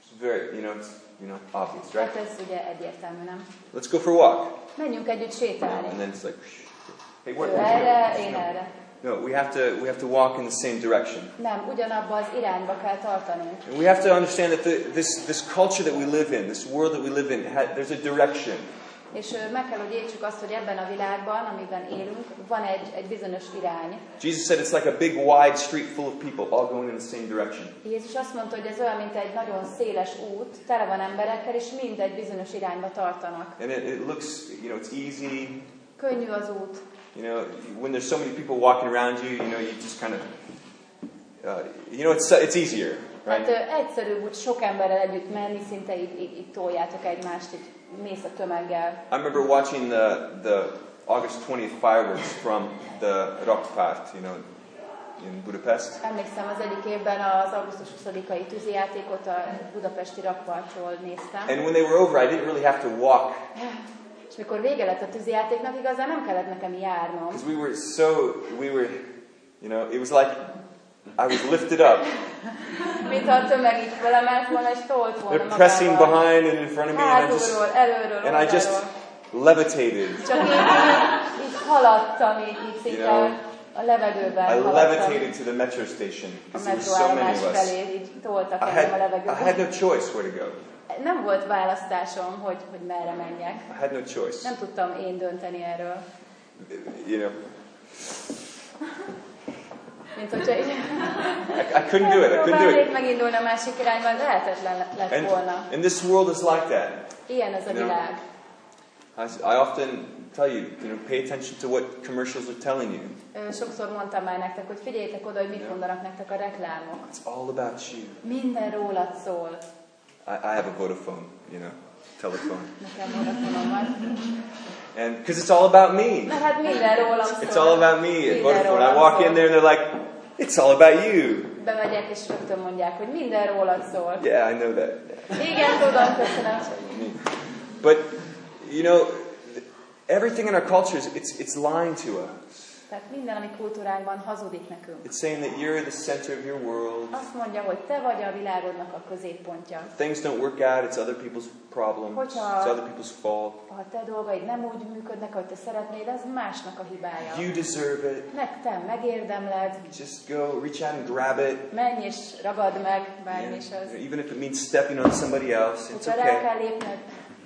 It's very, you know, it's you know obvious, Hát right? ez ugye egyértelmű, nem? Let's go for a walk, Menjünk együtt sétálni. and then it's like, hey, Ő what? erre, én erre. No, we have to we have to walk in the same direction. Nem, ugyanabba az irányba kell tartanunk. And we have to understand that the, this this culture that we live in, this world that we live in, ha, there's a direction. És meg kell, hogy értsük azt, hogy ebben a világban, amiben élünk, van egy, egy bizonyos irány. Jesus said it's like a big wide street full of people all going in the same direction. Jézus azt mondta, hogy ez olyan, mint egy nagyon széles út, tele van emberekkel, és mind egy bizonyos irányba tartanak. And it, it looks, you know, it's easy. Könnyű az út. You know, when there's so many people walking around you, you know, you just kind of, uh, you know, it's it's easier. Right? ö, egyszerűbb úgy sok emberrel együtt menni, szinte így, így, így toljátok egymást, így mész a tömeggel. I remember watching the, the August 20th fireworks from the Rakpart, you know, in Budapest. Emlékszem, az egyik évben az augusztus 20-ai tűzijátékot a budapesti rakpartról néztem. And when they were over, I didn't really have to walk És mikor vége lett a tűzijátéknak, igazán nem kellett nekem járnom. because we were so, we were, you know, it was like I was lifted up. Mint a tömeg így felemelt volna, és tolt volna They're pressing behind and in front of me, and I just, előről, and I just levitated. Csak így, így, haladtam, így, így szinte You know, a levegőben I levitated to the metro station because there were so many of us. felé, így toltak I had, I had no choice where to go. Nem volt választásom, hogy, hogy merre menjek. I had no choice. Nem tudtam én dönteni erről. You know, Mint hogyha így I, I couldn't do it. I couldn't do it. megindulni a másik irányba, lehetetlen le- lett And, volna. and this world is like that. Ilyen ez a You know, világ. I, I often tell you, you know, pay attention to what commercials are telling you. Sokszor mondtam már nektek, hogy figyeljétek oda, hogy mit mondanak nektek a reklámok. It's all about you. Minden rólad szól. I, I have a Vodafone, you know, telephone, [laughs] Nekem Vodafonom van. and because it's all about me. Mert hát minden rólam szól. It's all about me at Vodafone. I walk in there and they're like, "It's all about you." Bemegyek, és rögtön mondják, hogy minden rólad szól. Yeah, I know that. Igen, tudom, köszönöm. But you know, everything in our culture is it's it's lying to us. Tehát minden, ami kultúránkban hazudik nekünk. It's saying that you're the center of your world. Azt mondja, hogy te vagy a világodnak a középpontja. Things don't work out. It's other people's problems. Hogyha- It's other people's fault. Ha te dolgaid nem úgy működnek, ahogy te szeretnéd, ez másnak a hibája. You deserve it. Meg te megérdemled, Just go, reach out and grab it. menj és ragad meg, Yeah. bármi is az. Even if it means stepping on somebody else, it's okay kell lépned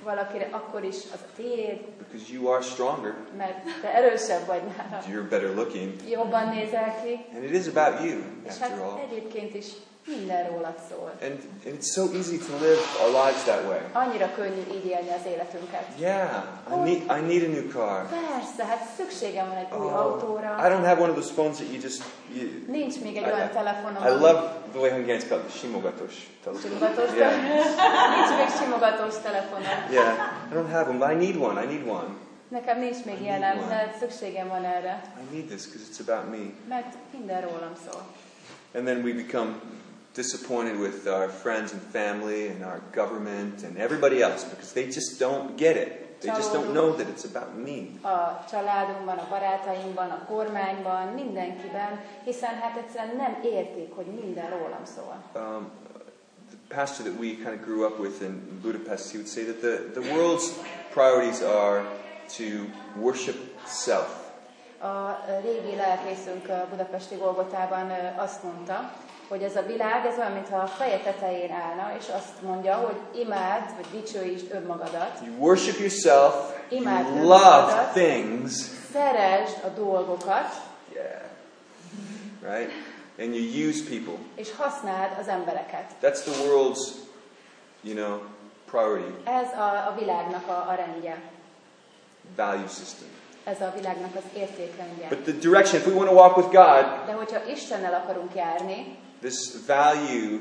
valakire, akkor is az a tiéd, because you are stronger. mert te erősebb vagy nála. You're better looking, Jobban nézel ki, and it is about you és after hát all. egyébként is minden rólad szól. And, and it's so easy to live our lives that way. Annyira könnyű így élni az életünket. Yeah, I need I need a new car. Persze, hát szükségem van egy új Oh, autóra. I don't have one of those phones that you just. You, Nincs még egy I- olyan telefonom, I love the way Hungarians call it simogatos telephone. Simogatós Yeah. [laughs] Nincs még simogatós telefonom. Yeah, I don't have one, but I need one. I need one. Nekem nincs még ilyenem, de szükségem van erre, I need this because it's about me. mert minden rólam szól. And then we become disappointed with our friends and family and our government and everybody else because they just don't get it. They just don't know that it's about me. A családunkban, a barátainkban, a kormányban, mindenkiben, hiszen hát egyszerűen nem értik, hogy minden rólam szól. Um, the pastor that we kind of grew up with in Budapest, he would say that the, the world's priorities are to worship self. A régi lelkészünk a budapesti Golgotában ö, azt mondta, hogy ez a világ, ez olyan, mintha a feje tetején állna, és azt mondja, hogy imád, vagy dicsőítsd önmagadat, You worship yourself, you Imádod love things, szeresd a dolgokat, yeah, right? And you use people. és használd az embereket. That's the world's, you know, priority, Ez a, a világnak a, a rendje. value system. Ez a világnak az értékrendje. But the direction, if we want to walk with God, De hogyha Istennel akarunk járni, this value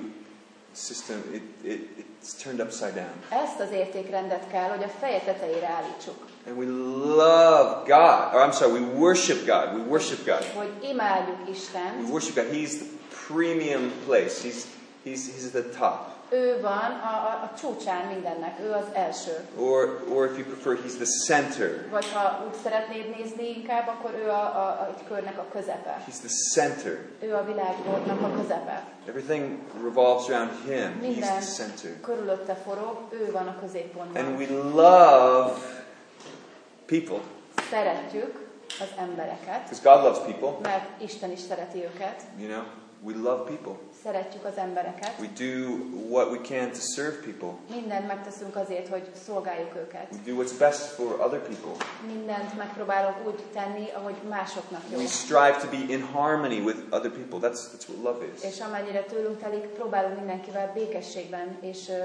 system, it, it, it's turned upside down. ezt az értékrendet kell, hogy a feje tetejére állítsuk. And we love God. Or I'm sorry, we worship God. We worship God. Hogy imádjuk We Istent, worship God. He's the premium place. He's, he's, he's at the top. Ő van a, a, a csúcsán mindennek, ő az első. Or, or if you prefer, he's the center. Vagy ha úgy szeretnéd nézni inkább, akkor ő a, a, a egy körnek a közepe. He's the center. Ő a világnak a közepe. Everything revolves around him. He's Minden the center. körülötte forog, ő van a középpontban. And we love people Szeretjük az embereket, because God loves people. mert Isten is szereti őket. You know, we love people. Szeretjük az embereket. We do what we can to serve people. Mindent megteszünk azért, hogy szolgáljuk őket. We do what's best for other people. Mindent megpróbálok úgy tenni, ahogy másoknak jó. We strive to be in harmony with other people. That's, that's what love is. És amennyire tőlünk telik, próbálunk mindenkivel békességben és ö,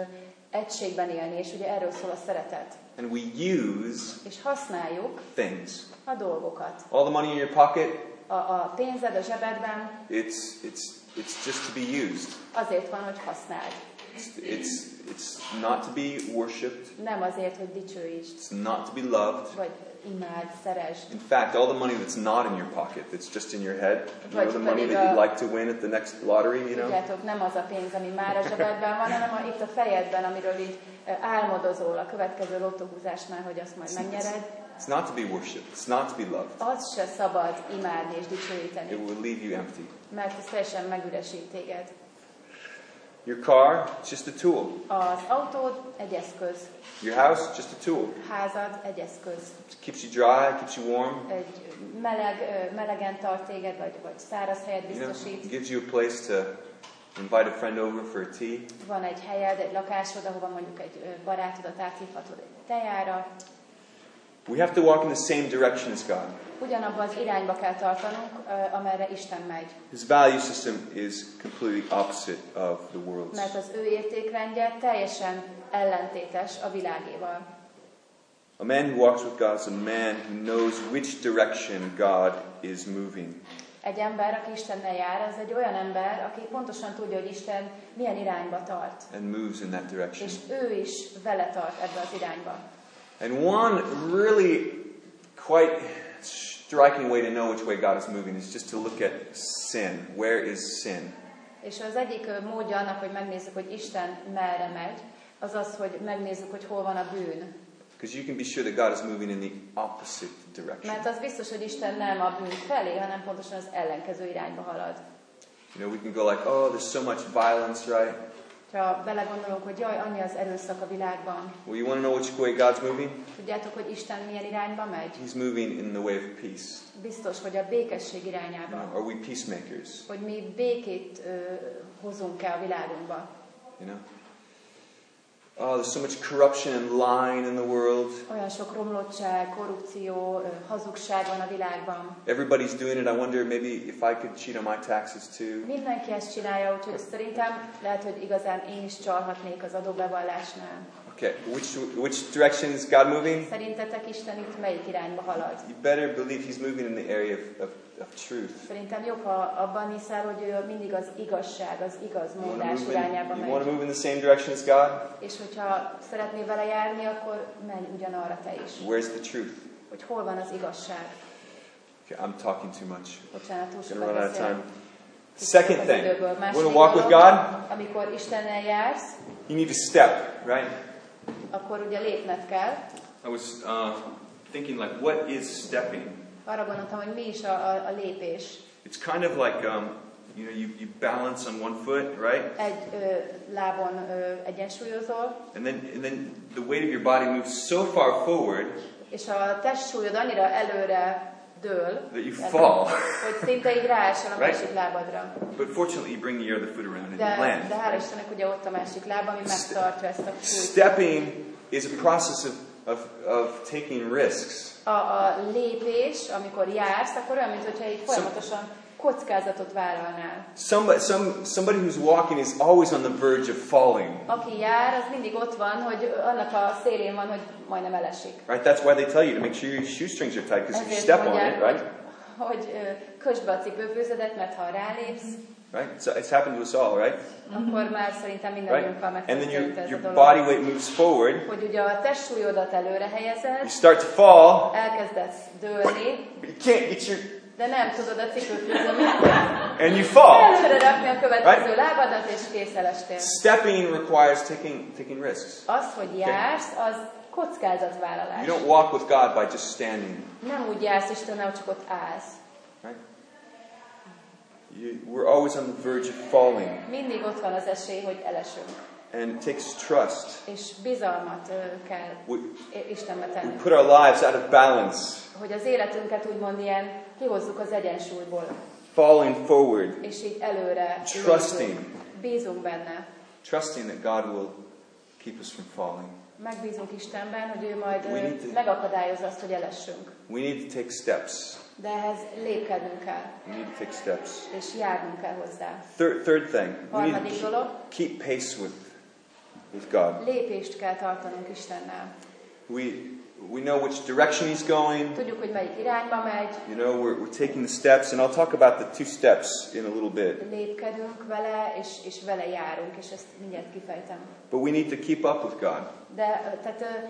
egységben élni, és ugye erről szól a szeretet. and we use és használjuk things. a dolgokat. All the money in your pocket, A, a pénzed a zsebedben it's, it's, it's just to be used. azért van, hogy használd. It's, it's, it's not to be worshipped. Nem azért, hogy dicsőítsd, It's not to be loved. vagy imád, szeresd. In fact, all the money that's not in your pocket, that's just in your head, you know, the money that you'd like to win at the next lottery, you know, Tudjátok, nem az a pénz, ami már a zsebedben van, hanem a, itt a fejedben, amiről így álmodozol a következő lottóhúzásnál, hogy azt majd megnyered. It's not to be worshipped. It's not to be loved. Az se szabad imádni és It dicsőíteni, will leave you empty. mert ez teljesen megüresít téged. Your car, it's just a tool. Az autód egy eszköz, Your house, just a tool. házad egy eszköz. It keeps you dry, keeps you warm. Egy meleg, melegen tart téged, vagy, vagy száraz helyet You know, biztosít. gives you a place to invite a friend over for a tea. Van egy helyed, egy lakásod, ahova mondjuk egy barátodat áthívhatod egy tejára. We have to walk in the same direction as God. Ugyanabban az irányba kell tartanunk, amerre Isten megy. His value system is completely opposite of the world's. Mert az ő értékrendje teljesen ellentétes a világéval. A man who walks with God is a man who knows which direction God is moving. Egy ember, aki Istennel jár, az egy olyan ember, aki pontosan tudja, hogy Isten milyen irányba tart. and moves in that direction. És ő is vele tart ebbe az irányba. And one really quite striking way to know which way God is moving is just to look at sin. Where is sin? És az egyik módja annak, hogy megnézzük, hogy Isten merre megy, az az, hogy megnézzük, hogy hol van a bűn. Because you can be sure that God is moving in the opposite direction. Mert az biztos, hogy Isten nem a bűn felé, hanem pontosan az ellenkező irányba halad. You know, we can go like, oh, there's so much violence, right? Ha belegondolunk, hogy jaj, annyi az erőszak a világban, Well, you want to know which way God's moving? tudjátok, hogy Isten milyen irányba megy? He's moving in the way of peace. Biztos, hogy a békesség You irányába. know, are we peacemakers? Hogy mi békét ö, hozunk el a világunkba. You know? Oh, there's so much corruption and lying in the world. Olyan sok romlottság, korrupció, hazugság van a világban. Everybody's doing it. I wonder maybe if I could cheat on my taxes too. Mindenki ezt csinálja, úgyhogy szerintem lehet, hogy igazán én is csalhatnék az adóbevallásnál. Okay, which which direction is God moving? Szerintetek Isten itt melyik irányba halad? You better believe He's moving in the area of, of, of truth. Szerintem jobb, ha abban hiszel, hogy ő mindig az igazság, az igaz mondás irányába in, you want megy. to move in the same direction as God? És hogyha szeretnél vele járni, akkor menj ugyanarra te is. Where's the truth? Hogy hol van az igazság. Okay, I'm talking too much. Bocsánat, túl sokat run out of beszélek. time. Second thing, you want to walk with God? Amikor Istennel jársz, You need to step, right? akkor ugye lépned kell. I was uh, thinking, like, what is stepping? Arra gondoltam, hogy mi is a, a, a lépés. It's kind of like, um, you know, you, you balance on one foot, right? Egy ö, lábon ö, egyensúlyozol, And then, and then the weight of your body moves so far forward és a testsúlyod annyira előre dől, that you tehát, fall. hogy szinte így ráesel a Right. másik lábadra. But fortunately, you bring the other foot around and De, you land. de hála Istennek ugye ott a másik láb, ami megtartja ezt a súlyt. Stepping is a process of, of, of taking risks. A, a lépés, amikor jársz, akkor olyan, mintha így folyamatosan kockázatot vállalnál. Somebody, some, somebody who's walking is always on the verge of falling. Aki jár, az mindig ott van, hogy annak a szélén van, hogy majdnem elesik. Right? That's why they tell you to make sure your shoestrings are tight, because if you step on mondják, it, right? hogy, hogy ö, kösd be a cipőfőzedet, mert ha rálépsz, Right? So it's happened to us all, right? akkor már szerintem Right? mindannyiunkkal And then your, your body weight moves forward. Hogy ugye a testsúlyodat előre You helyezed, start to fall, elkezdesz dőlni, but you can't get your, de nem tudod a cipőfőzőt and you fall. előre rakni a következő Right? lábadat, és készen estél. Stepping requires taking, taking risks. Az, hogy jársz, az You kockázatvállalás. don't walk with God by just standing. Nem úgy jársz Istennel, csak ott állsz. Right? You, we're always on the verge of falling. Mindig ott van az esély, hogy elesünk. And it takes trust. És bizalmat kell We, Istenbe we tenni. put our lives out of balance, Hogy az életünket úgymond ilyen kihozzuk az egyensúlyból, falling forward, és így előre Trusting. lépünk. Bízunk benne. trusting that God will keep us from falling. Megbízunk Istenben, hogy ő majd We to- megakadályozza azt, hogy elessünk. We need to take steps. De ehhez lépkednünk kell, We need to take steps. és járnunk kell hozzá. Third, third thing, we need to Harmadik keep, dolog, keep pace with, with God. lépést kell tartanunk Istennel. We, we know which direction he's going. Tudjuk, hogy melyik irányba megy, You know, we're, we're taking the steps, and I'll talk about the two steps in a little bit. lépkedünk vele, és, és vele járunk, és ezt mindjárt kifejtem. But we need to keep up with God. De tehát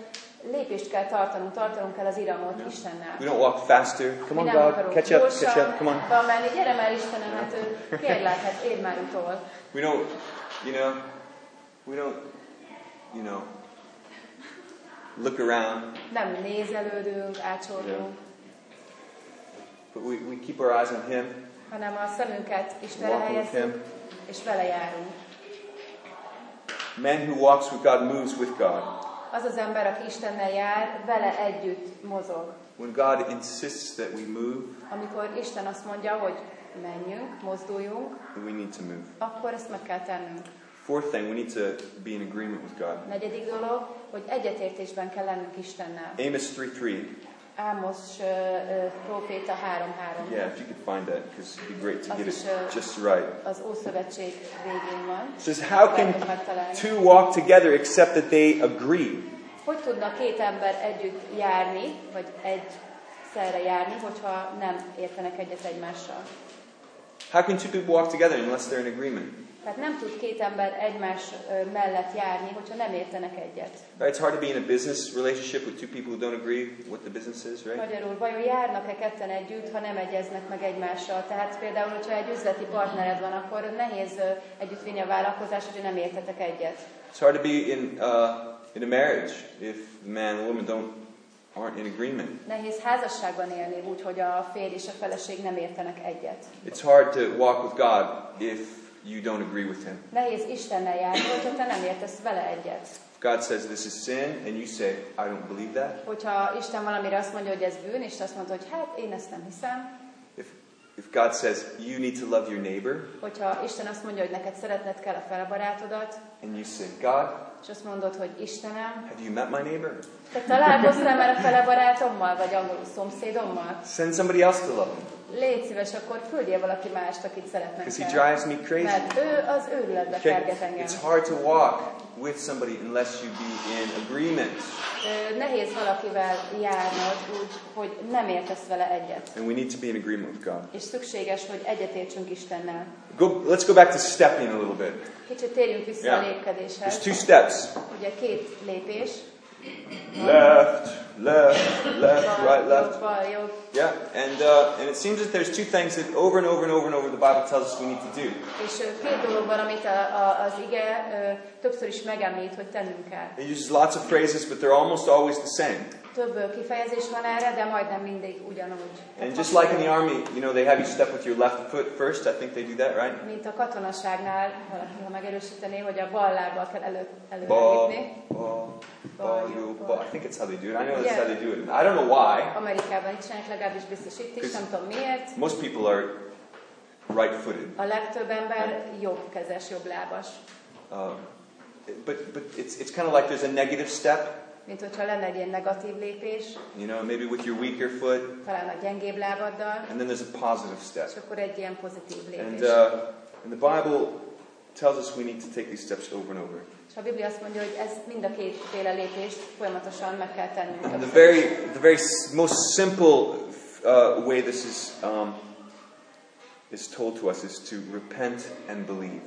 lépést kell tartanunk, tartanunk kell az iramot Istennel. We don't walk faster. Come on, God, catch up, catch up, come on. van menni, gyere már Istenem, hát kérlek, hát érj már utol. We don't, you know, we don't, you know, look around, Nem nézelődünk, ácsorgunk, but we, we keep our eyes on Him, hanem a szemünket Istenre helyezzük, és vele járunk. Man who walks with God moves with God. Az az ember, aki Istennel jár, vele együtt mozog. When God insists that we move, Amikor Isten azt mondja, hogy menjünk, mozduljunk, we need to move. akkor ezt meg kell tennünk. Fourth thing, we need to be in agreement with God. Negyedik dolog, hogy egyetértésben kell lennünk Istennel. Amos 3.3. Ámos uh, uh, próféta 3.3. Yeah, if you could find that, because it'd be great to get it Az is, uh, just right. Az Ószövetség végén van. It says, How can two walk together except that they agree? Hogy tudna két ember együtt járni, vagy egyszerre járni, hogyha nem értenek egyet egymással? How can two people walk together unless they're in agreement? Tehát nem tud két ember egymás mellett járni, hogyha nem értenek egyet. It's hard to be in a business relationship with two people who don't agree what the business is, right? Magyarul, vajon járnak-e ketten együtt, ha nem egyeznek meg egymással? Tehát például, hogyha egy üzleti partnered van, akkor nehéz együtt vinni a vállalkozást, hogyha nem értetek egyet. It's hard to be in, uh, in a marriage if the man and woman don't aren't in agreement. Nehéz házasságban élni úgy, hogy a férj és a feleség nem értenek egyet. It's hard to walk with God if you don't agree with Him. Nehéz Istennel járni, hogyha te nem értesz vele egyet. God says this is sin and you say, I don't believe that, Hogyha Isten valamire azt mondja, hogy ez bűn, és azt mondod, hogy hát én ezt nem hiszem. if, if God says you need to love your neighbor Hogyha Isten azt mondja, hogy neked szeretned kell a felbarátodat, and you say, God, és azt mondod, hogy Istenem, have you met my neighbor? te találkoztál már a fele barátommal, vagy angolul szomszédommal? Send somebody else to love him Légy szíves, akkor küldjél valaki mást, akit szeretnek because he drives me crazy. Mert ő az őrületbe Okay? kerget engem. It's hard to walk with somebody unless you be in agreement. Nehéz valakivel járnod úgy, hogy nem értesz vele egyet. And we need to be in agreement with God. És szükséges, hogy egyetértsünk Istennel. Go, let's go back to stepping a little bit. Kicsit térjünk vissza Yeah. a lépkedéshez. There's two steps Ugye két lépés. Left, left, left, right, left. jobb, bal, jobb. Yeah, and, uh, and it seems that there's two things that over and over and over and over the Bible tells us we need to do. És két dolog van, amit a, a, az ige többször is megemlít, hogy tennünk kell. It uses lots of phrases, but they're almost always the same. Több kifejezés van erre, de majdnem mindig ugyanúgy. And just like in the army, you know, they have you step with your left foot first. I think they do that, right? Mint a katonaságnál, valaki, ha megerősítené, hogy a bal lábbal kell elő, előre lépni. ball, ball, you, ball. I think it's how they do it. I know that's Yeah. how they do it. I don't know why. Amerikában így csinálják, legalábbis biztos itt is, nem tudom miért. Most people are right-footed. A legtöbb ember jobb kezes, jobb lábas. Uh, but but it's, it's kind of like there's a negative step, Mint hogyha lenne egy ilyen negatív lépés, you know, maybe with your weaker foot, talán a gyengébb lábaddal, and then there's a positive step. és akkor egy ilyen pozitív And, lépés. uh, and the Bible tells us we need to take these steps over and over. És a Biblia azt mondja, hogy ez mind a kétféle lépést folyamatosan meg kell tennünk. And the very, the very most simple uh, way this is, um, is told to us is to repent and believe.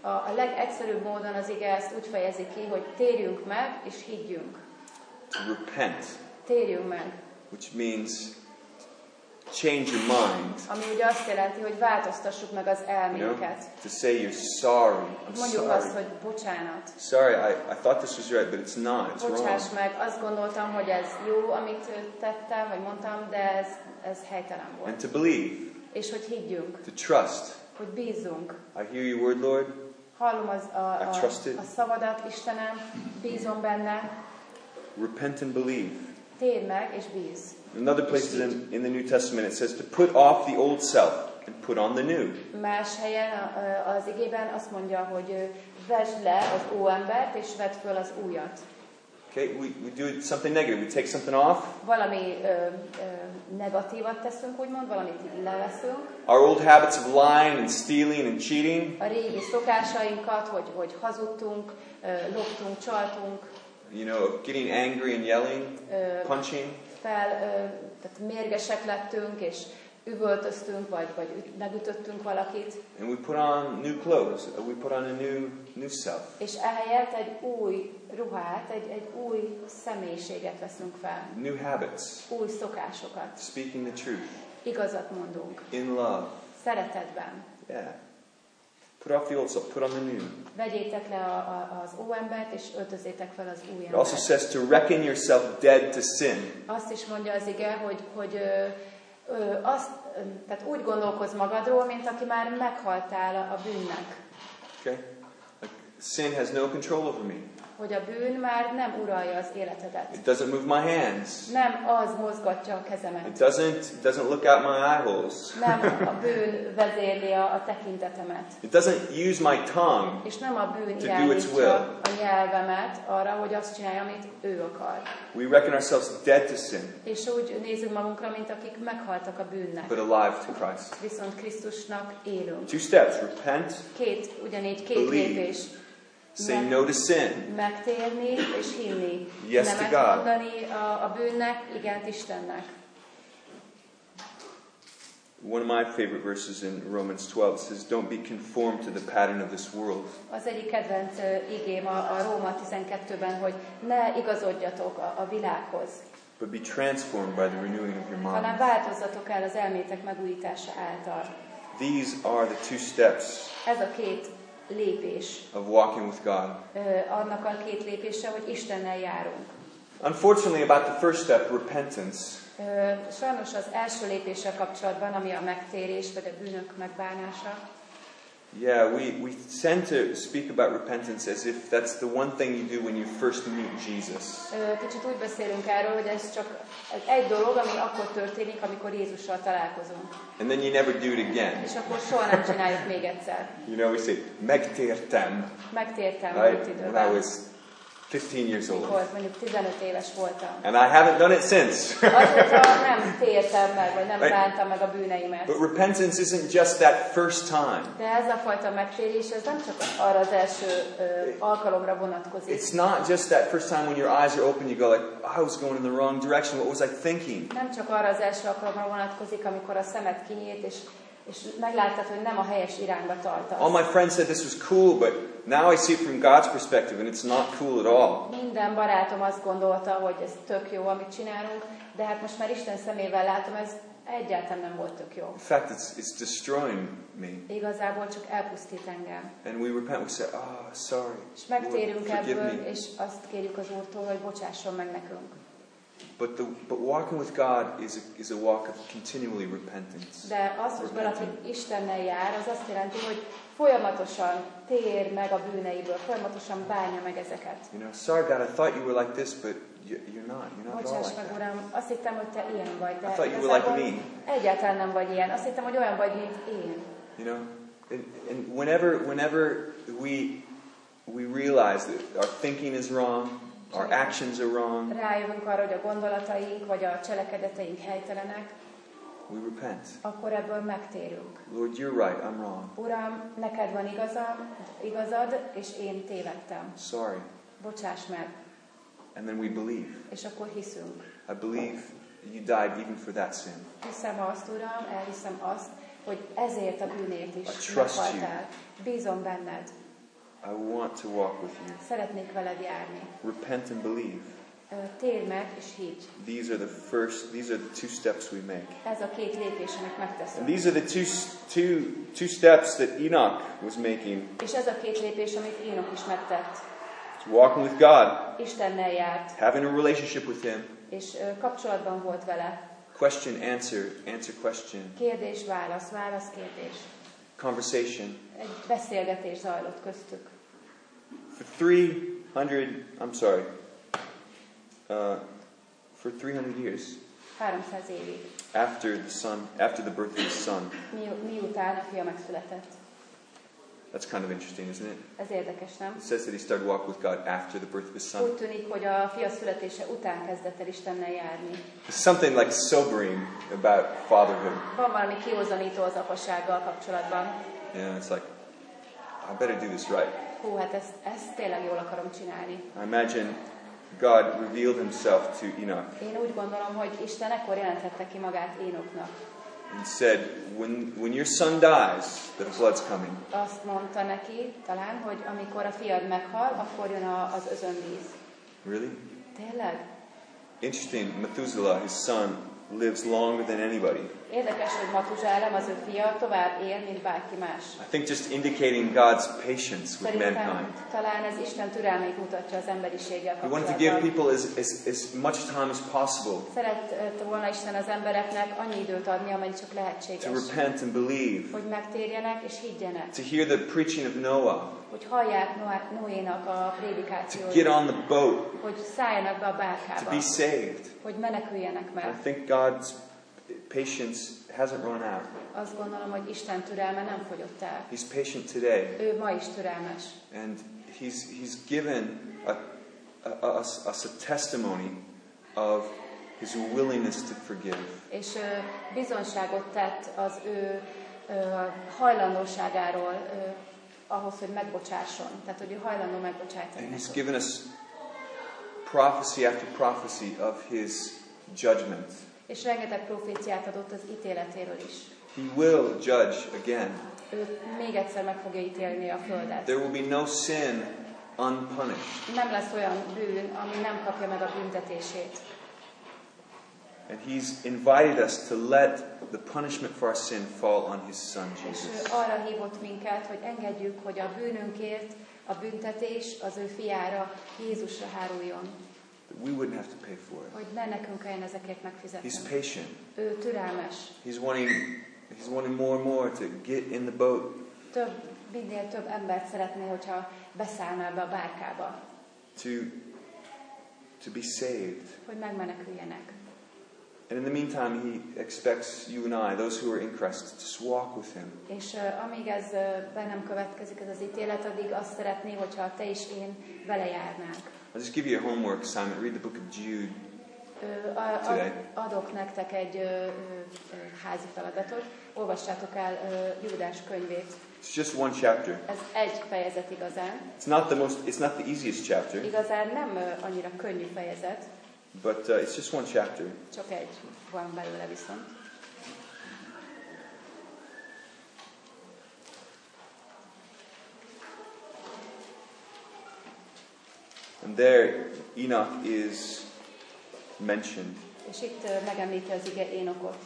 A, a legegyszerűbb módon az ige ezt úgy fejezi ki, hogy térjünk meg és higgyünk. Repent, Térjünk meg. which means change your mind. Ami ugye azt jelenti, hogy változtassuk meg az You know, elménket. to say you're sorry. I'm Mondjuk azt, sorry. hogy bocsánat. Sorry, I, I thought this was right, but it's not. It's wrong. Bocsáss meg, azt gondoltam, hogy ez jó, amit tettem, vagy mondtam, de ez, ez helytelen volt. And to believe, És hogy higgyünk, to trust. hogy bízzunk. I hear your word, Lord. Hallom az, a, a, a szavadat, Istenem, bízom benne, Repent and believe. térj meg és bíz. Another place in, in the New Testament it says to put off the old self and put on the new. Más helyen az igében azt mondja, hogy vesd le az óembert, és vedd föl az újat. Okay, we, we do something negative. We take something off. Valami ö, ö, negatívat teszünk, úgymond, valamit leveszünk. Our old habits of lying and stealing and cheating. A régi szokásainkat, hogy, hogy hazudtunk, ö, loptunk, csaltunk, you know, getting angry and yelling, Ö, punching. fel, ö, tehát mérgesek lettünk, és üvöltöztünk, vagy, vagy üt- megütöttünk valakit, And we put on new clothes. We put on a new new self. és ehelyett egy új ruhát, egy, egy új személyiséget veszünk fel, New habits. új szokásokat, Speaking the truth. igazat mondunk, In love. szeretetben. Yeah. Put off the old self. Put on the new. Vegyétek le a, a, az óembert, és öltözétek fel az új It also says to reckon yourself dead to sin. Azt is mondja az ige, hogy, hogy ö, ö, azt, ö, tehát úgy gondolkoz magadról, mint aki már meghaltál a, a bűnnek. Okay? Like sin has no control over me. Hogy a bűn már nem uralja az életedet. It doesn't move my hands. Nem az mozgatja a It kezemet. doesn't it doesn't look out my eye holes. Nem a bűn vezérli a, a tekintetemet. It doesn't use my tongue. És nem a bűn irányítja a nyelvemet arra, hogy azt csinálja, amit ő akar. We reckon ourselves dead to sin, És úgy nézünk magunkra, mint akik meghaltak a bűnnek. but alive to Christ. Viszont Krisztusnak élünk. Two steps: repent, Két, ugyanígy két Believe. lépés. Say no to sin, Megtérni és hinni. Yes to God. mondani a, a bűnnek, igent Istennek. One of my favorite verses in Romans 12 says, Don't be conformed to the pattern of this world, Az egyik kedvenc igém a, a Róma 12-ben, hogy ne igazodjatok a, a világhoz, but be transformed by the renewing of your hanem mind. változzatok el az elmétek megújítása által. These are the two steps Ez a két lépés, of walking with God. annak a két lépése, hogy Istennel járunk. Unfortunately, about the first step, repentance, Sajnos az első lépéssel kapcsolatban, ami a megtérés vagy a bűnök megbánása, yeah, we, we tend to speak about repentance as if that's the one thing you do when you first meet Jesus. Kicsit úgy beszélünk erről, hogy ez csak egy dolog, ami akkor történik, amikor Jézussal találkozunk. And then you never do it again. És akkor soha nem csináljuk még egyszer. You know, we say, megtértem, Megtértem right? When I was 15 years old. mikor mondjuk 15 éves voltam. And I haven't done it since. [laughs] Azóta nem tértem meg, vagy nem bántam meg a bűneimet. but repentance isn't just that first time. De ez a fajta megtérés, ez nem csak arra az első alkalomra vonatkozik. It's not just that first time when your eyes are open, you go like, I was going in the wrong direction. What was I thinking? Nem csak arra az első alkalomra vonatkozik, amikor a szemed kinyílt, és, és megláttad, hogy nem a helyes irányba All tartasz. my friends said this was cool, but now I see it from God's perspective, and it's not cool at all. Minden barátom azt gondolta, hogy ez tök jó, amit csinálunk, de hát most már Isten szemével látom, ez egyáltalán nem volt tök jó. In fact, it's, it's destroying me. Igazából csak elpusztít engem. And we repent. We say, Oh, sorry. És Lord, megtérünk forgive ebből, me. és azt kérjük az Úrtól, hogy bocsásson meg nekünk. But, the, but walking with God is a, is a walk of continually repentance. De az, hogy valaki Istennel jár, az azt jelenti, hogy folyamatosan tér meg a bűneiből, folyamatosan bánja meg ezeket. You know, sorry, God, I thought you were like this, but you, you're not. You're not Bocsáss like meg, that. Uram, azt hittem, hogy te ilyen vagy, de I thought you were like me. egyáltalán nem vagy ilyen. Azt hittem, hogy olyan vagy, mint én. You know, and, and whenever whenever we we realize that our thinking is wrong, our actions are wrong, Rájövünk arra, hogy a gondolataink vagy a cselekedeteink helytelenek, we repent. akkor ebből megtérünk. Lord, you're right. I'm wrong. Uram, neked van igazam, igazad, és én tévedtem. Sorry. Bocsáss meg. And then we believe. És akkor hiszünk. I believe you died even for that sin. Hiszem azt, Uram, elhiszem azt, hogy ezért a bűnért I is trust you. meghaltál. Bízom benned. I want to walk with you. Szeretnék veled járni. Repent and believe. Térj meg és higgy. These are the first. These are the two steps we make. Ez a két lépés, amit And megteszünk. these are the two two two steps that Enoch was making. És ez a két lépés, amit Énok is megtett. It's walking with God, Istennel járt, having a relationship with Him. és kapcsolatban volt vele. Question, answer, answer, question. Kérdés, válasz, válasz, kérdés. Conversation. Egy beszélgetés zajlott köztük. For 300, I'm sorry, uh, for 300 years 300 évig, after the son, after the birth of his son. mi, miután a fia megszületett. That's kind of interesting, isn't it? Ez érdekes, nem? It says that he started walking with God after the birth of his son. Úgy tűnik, hogy a fia születése után kezdett el Istennel járni. There's something like sobering about fatherhood. Van valami kihozanító az apasággal kapcsolatban. Yeah, it's like, I better do this right. Hú, hát ezt, ezt tényleg jól akarom csinálni. I imagine God revealed himself to Enoch Én úgy gondolom, hogy Isten ekkor jelentette ki magát Énoknak. And said, when, when your son dies, the flood's coming. Azt mondta neki talán, hogy amikor a fiad meghal, akkor jön a, az özönvíz. Really? Tényleg? Interesting. Methuselah, his son, lives longer than anybody. Érdekes, hogy Matuzsálem, az ő fia, tovább él, mint bárki más. I think just indicating God's patience with Szerintem mankind. talán ez Isten türelmét mutatja az emberiséggel He wanted to give people as, as, as much time as possible Szerette volna Isten az embereknek annyi időt adni, amennyi csak to lehetséges. repent and believe, Hogy megtérjenek és higgyenek. to hear the preaching of Noah, Hogy hallják Noénak a to prédikációit. get on the boat, Hogy szálljanak be a to bárkába. be saved. Hogy meneküljenek I meg. think God's patience hasn't run out. Azt gondolom, hogy Isten türelme nem fogyott el. He's patient today, Ő ma is türelmes. and He's, he's given a, a, us, us a testimony of His willingness to forgive. És ö, bizonyságot tett az ő ö, hajlandóságáról ahhoz, hogy megbocsásson. Tehát, hogy ő hajlandó megbocsájtani. And He's given us prophecy after prophecy of His judgment. És rengeteg proféciát adott az ítéletéről is. He will judge again. Ő még egyszer meg fogja ítélni a földet. There will be no sin unpunished. Nem lesz olyan bűn, ami nem kapja meg a büntetését. And He's invited us to let the punishment for our sin fall on His Son, És Jesus. arra hívott minket, hogy engedjük, hogy a bűnünkért a büntetés az ő fiára, Jézusra háruljon. That we wouldn't have to pay for it. Hogy ne nekünk kelljen ezekért He's megfizetni. patient. Ő türelmes. He's wanting, he's wanting more and more to get in the boat, Több, minél több embert szeretné, hogyha beszállnál be a bárkába, to, to be saved. hogy megmeneküljenek. And in the meantime, He expects you and I, those who are in Christ, to just walk with Him. És uh, amíg ez uh, be nem következik, ez az ítélet, addig azt szeretné, hogyha te és én vele járnánk. I'll just give you a homework assignment. Read the book of Jude. Today. adok nektek egy házi feladatot. Olvassátok el Júdás könyvét. It's just one chapter. Ez egy fejezet igazán. It's not the most. It's not the easiest chapter, Igazán nem annyira könnyű fejezet, but uh, it's just one chapter. csak egy van belőle viszont. And there, Enoch is mentioned. És itt megemlíti az ige Énokot.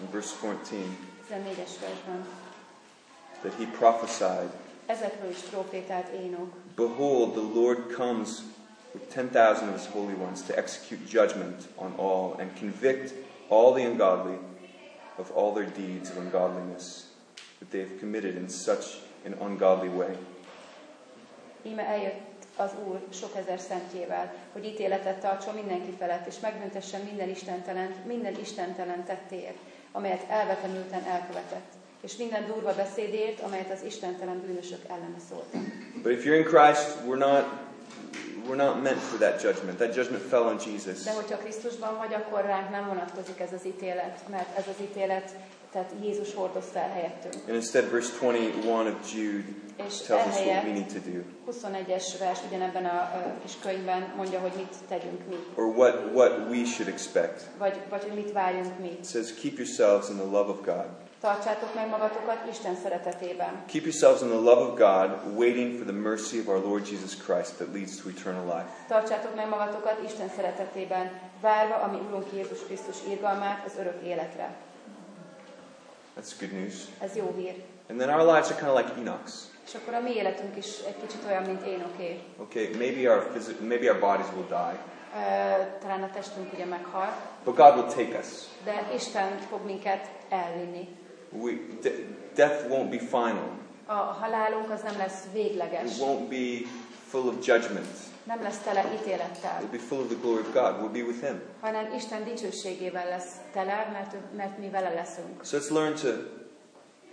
In verse 14, 14-es versben. that he prophesied, Ezekről is profétált Énok. Behold, the Lord comes with 10,000 of his holy ones to execute judgment on all and convict all the ungodly of all their deeds of ungodliness that they have committed in such an ungodly way. Íme eljött az Úr sok ezer szentjével, hogy ítéletet tartson mindenki felett, és megbüntessen minden istentelent, minden istentelen tettéért, amelyet elvetemülten elkövetett, és minden durva beszédért, amelyet az istentelen bűnösök ellene szóltak. But if you're in Christ, we're not, we're not meant for that judgment. That judgment fell on Jesus. De hogyha Krisztusban vagy, akkor ránk nem vonatkozik ez az ítélet, mert ez az ítélet, tehát Jézus hordozta el helyettünk. And instead, verse 21 of Jude És tells us what we need to do, 21-es vers ugyanebben a kis könyvben mondja, hogy mit tegyünk mi, or what, what we should expect. vagy, vagy hogy mit várjunk mi. It says, Keep yourselves in the love of God. Tartsátok meg magatokat Isten szeretetében. Keep yourselves in the love of God, waiting for the mercy of our Lord Jesus Christ that leads to eternal life. Tartsátok meg magatokat Isten szeretetében, várva, ami Urunk Jézus Krisztus irgalmát az örök életre. That's good news. Ez jó hír. And then our lives are kind of like Enoch's. És akkor a mi életünk is egy kicsit olyan, mint Énoké. Okay, maybe our maybe our bodies will die, Ö, Talán a testünk ugye meghal, but God will take us. de Isten fog minket elvinni. We, de- death won't be final. A halálunk az nem lesz végleges, It won't be full of judgment. Nem lesz tele ítélettel, It'll be full of the glory of God. We'll be with Him. hanem Isten dicsőségével lesz tele, mert, mert mi vele leszünk. So let's learn to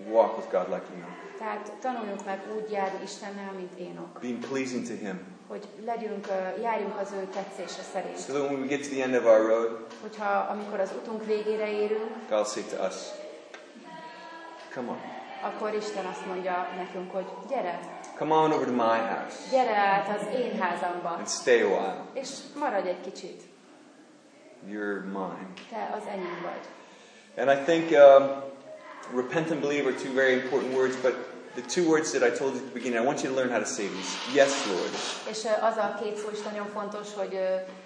walk with God like Enoch, Tehát tanuljunk meg úgy járni Istennel, mint Énok. being pleasing to Him. Hogy legyünk, járjunk az ő tetszése szerint. So that when we get to the end of our road, Hogyha amikor az utunk végére érünk, God will say to us, Come on, akkor Isten azt mondja nekünk, hogy gyere, Come on over to my house gyere át az én házamba, and stay a while. és maradj egy kicsit. You're mine. Te az enyém vagy. And I think um, repent and believe are two very important words, but the two words that I told you at the beginning, I want you to learn how to say these. Yes, Lord. És az a két szó is nagyon fontos, hogy,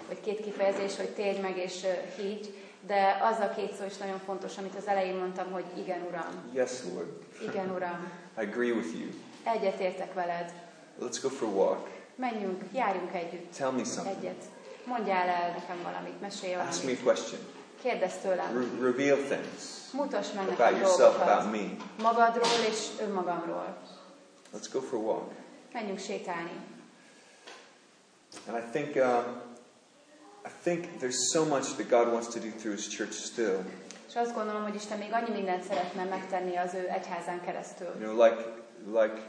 vagy két kifejezés, hogy térj meg és higgy, de az a két szó is nagyon fontos, amit az elején mondtam, hogy igen, Uram, Yes, Lord. igen, Uram, [laughs] I agree with you. Egyetértek veled, Let's go for a walk. menjünk, járjunk együtt, Tell me something. egyet. Mondjál el nekem valamit, mesélj Ask me a valamit, question. kérdezz tőlem, Re- reveal things mutasd meg about nekem yourself, about me. magadról és önmagamról. Let's go for a walk. Menjünk sétálni. And I think, uh, I think there's so much that God wants to do through His church still. És azt gondolom, hogy Isten még annyi mindent szeretne megtenni az ő egyházán keresztül. You know, like, like,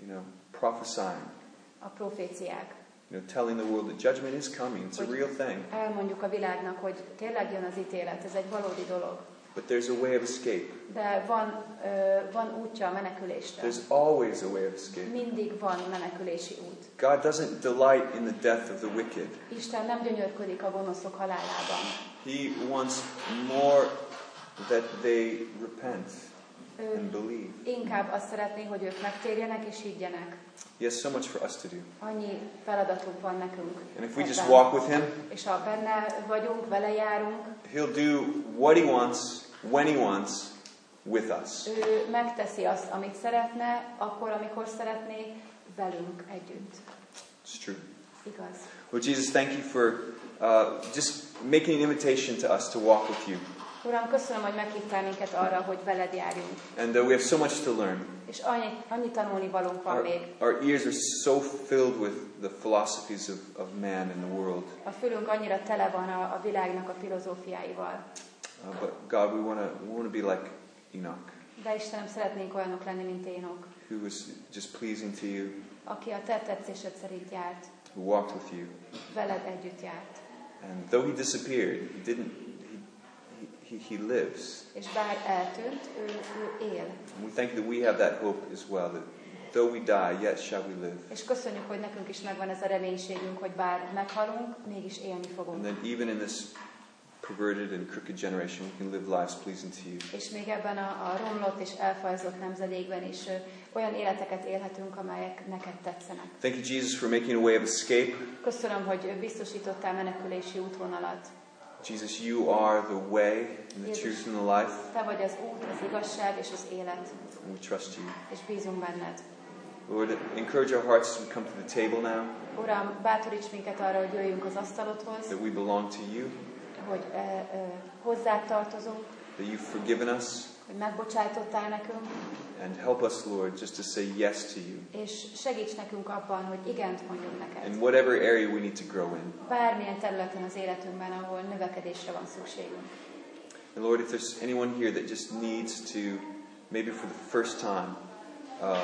you know, prophesying. A proféciák. You know, telling the world that judgment is coming. It's a real thing. Elmondjuk a világnak, hogy tényleg jön az ítélet, ez egy valódi dolog. But there's a way of escape. De van, ö, van útja a menekülésre. There's always a way of escape. Mindig van menekülési út. God doesn't delight in the death of the wicked. Isten nem gyönyörködik a gonoszok halálában. He wants more that they repent and believe. inkább azt szeretné, hogy ők megtérjenek és higgyenek. He has so much for us to do. Annyi feladatunk van nekünk. And if we just walk with Him, És ha benne vagyunk, vele járunk, He'll do what He wants, when He wants, with us. ő megteszi azt, amit szeretne, akkor, amikor szeretné, velünk együtt. It's true. Igaz? Well, Jesus, thank you for uh, just making an invitation to us to walk with you. Uram, köszönöm, hogy meghívtál minket arra, hogy veled járjunk. And uh, we have so much to learn. És annyi, annyi tanulni valunk van Our, még. our ears are so filled with the philosophies of, of man and the world. A fülünk annyira tele van a, a világnak a filozófiáival. Uh, but God, we want to we wanna be like Enoch, De Istenem, szeretnénk olyanok lenni, mint Énok, who was just pleasing to you, aki a te tetszésed szerint járt, who walked with you. veled együtt járt. And though he disappeared, he didn't. He, lives. És bár eltűnt, ő, ő él. And we thank that we have that hope as well. That though we die, yet shall we live. És köszönjük, hogy nekünk is megvan ez a reménységünk, hogy bár meghalunk, mégis élni And fogunk. then even in this perverted and crooked generation, we can live lives pleasing to you. És még ebben a, a romlott és elfajzott nemzedékben is ö, olyan életeket élhetünk, amelyek neked tetszenek. Thank you, Jesus, for making a way of escape. Köszönöm, hogy biztosítottál menekülési útvonalat. Jesus, you are the way and the Jézus. truth and the life, Te vagy az út, az igazság és az élet, and we trust you. és bízunk benned. Lord, encourage our hearts we come to the table now, Uram, bátoríts minket arra, hogy jöjjünk az asztalodhoz, that we belong to you, hogy e, e, hozzád tartozunk, that you've forgiven us, hogy megbocsájtottál nekünk, and help us, Lord, just to say yes to you és segíts nekünk abban, hogy igent mondjunk neked. in whatever area we need to grow in. Bármilyen területen az életünkben, ahol növekedésre van szükségünk. And Lord, if there's anyone here that just needs to, maybe for the first time, uh,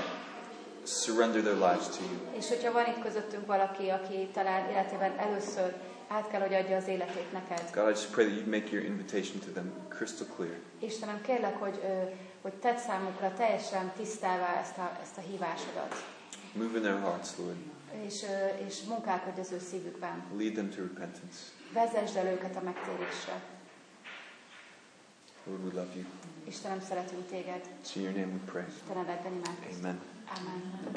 surrender their lives to you, És hogyha van itt közöttünk valaki, aki talán életében először át kell, hogy adja az életét neked, God, I just pray that you'd make your invitation to them crystal clear. Istenem, kérlek, hogy, ö, hogy tedd számukra teljesen tisztává ezt a, ezt a hívásodat, Move in their hearts, Lord. és, és munkálkodj az ő szívükben. Lead them to repentance. Vezesd el őket a megtérésre. Lord, we love you. Istenem, szeretünk téged. It's in your name we pray. Te nevedben imádkozunk. Amen. Amen.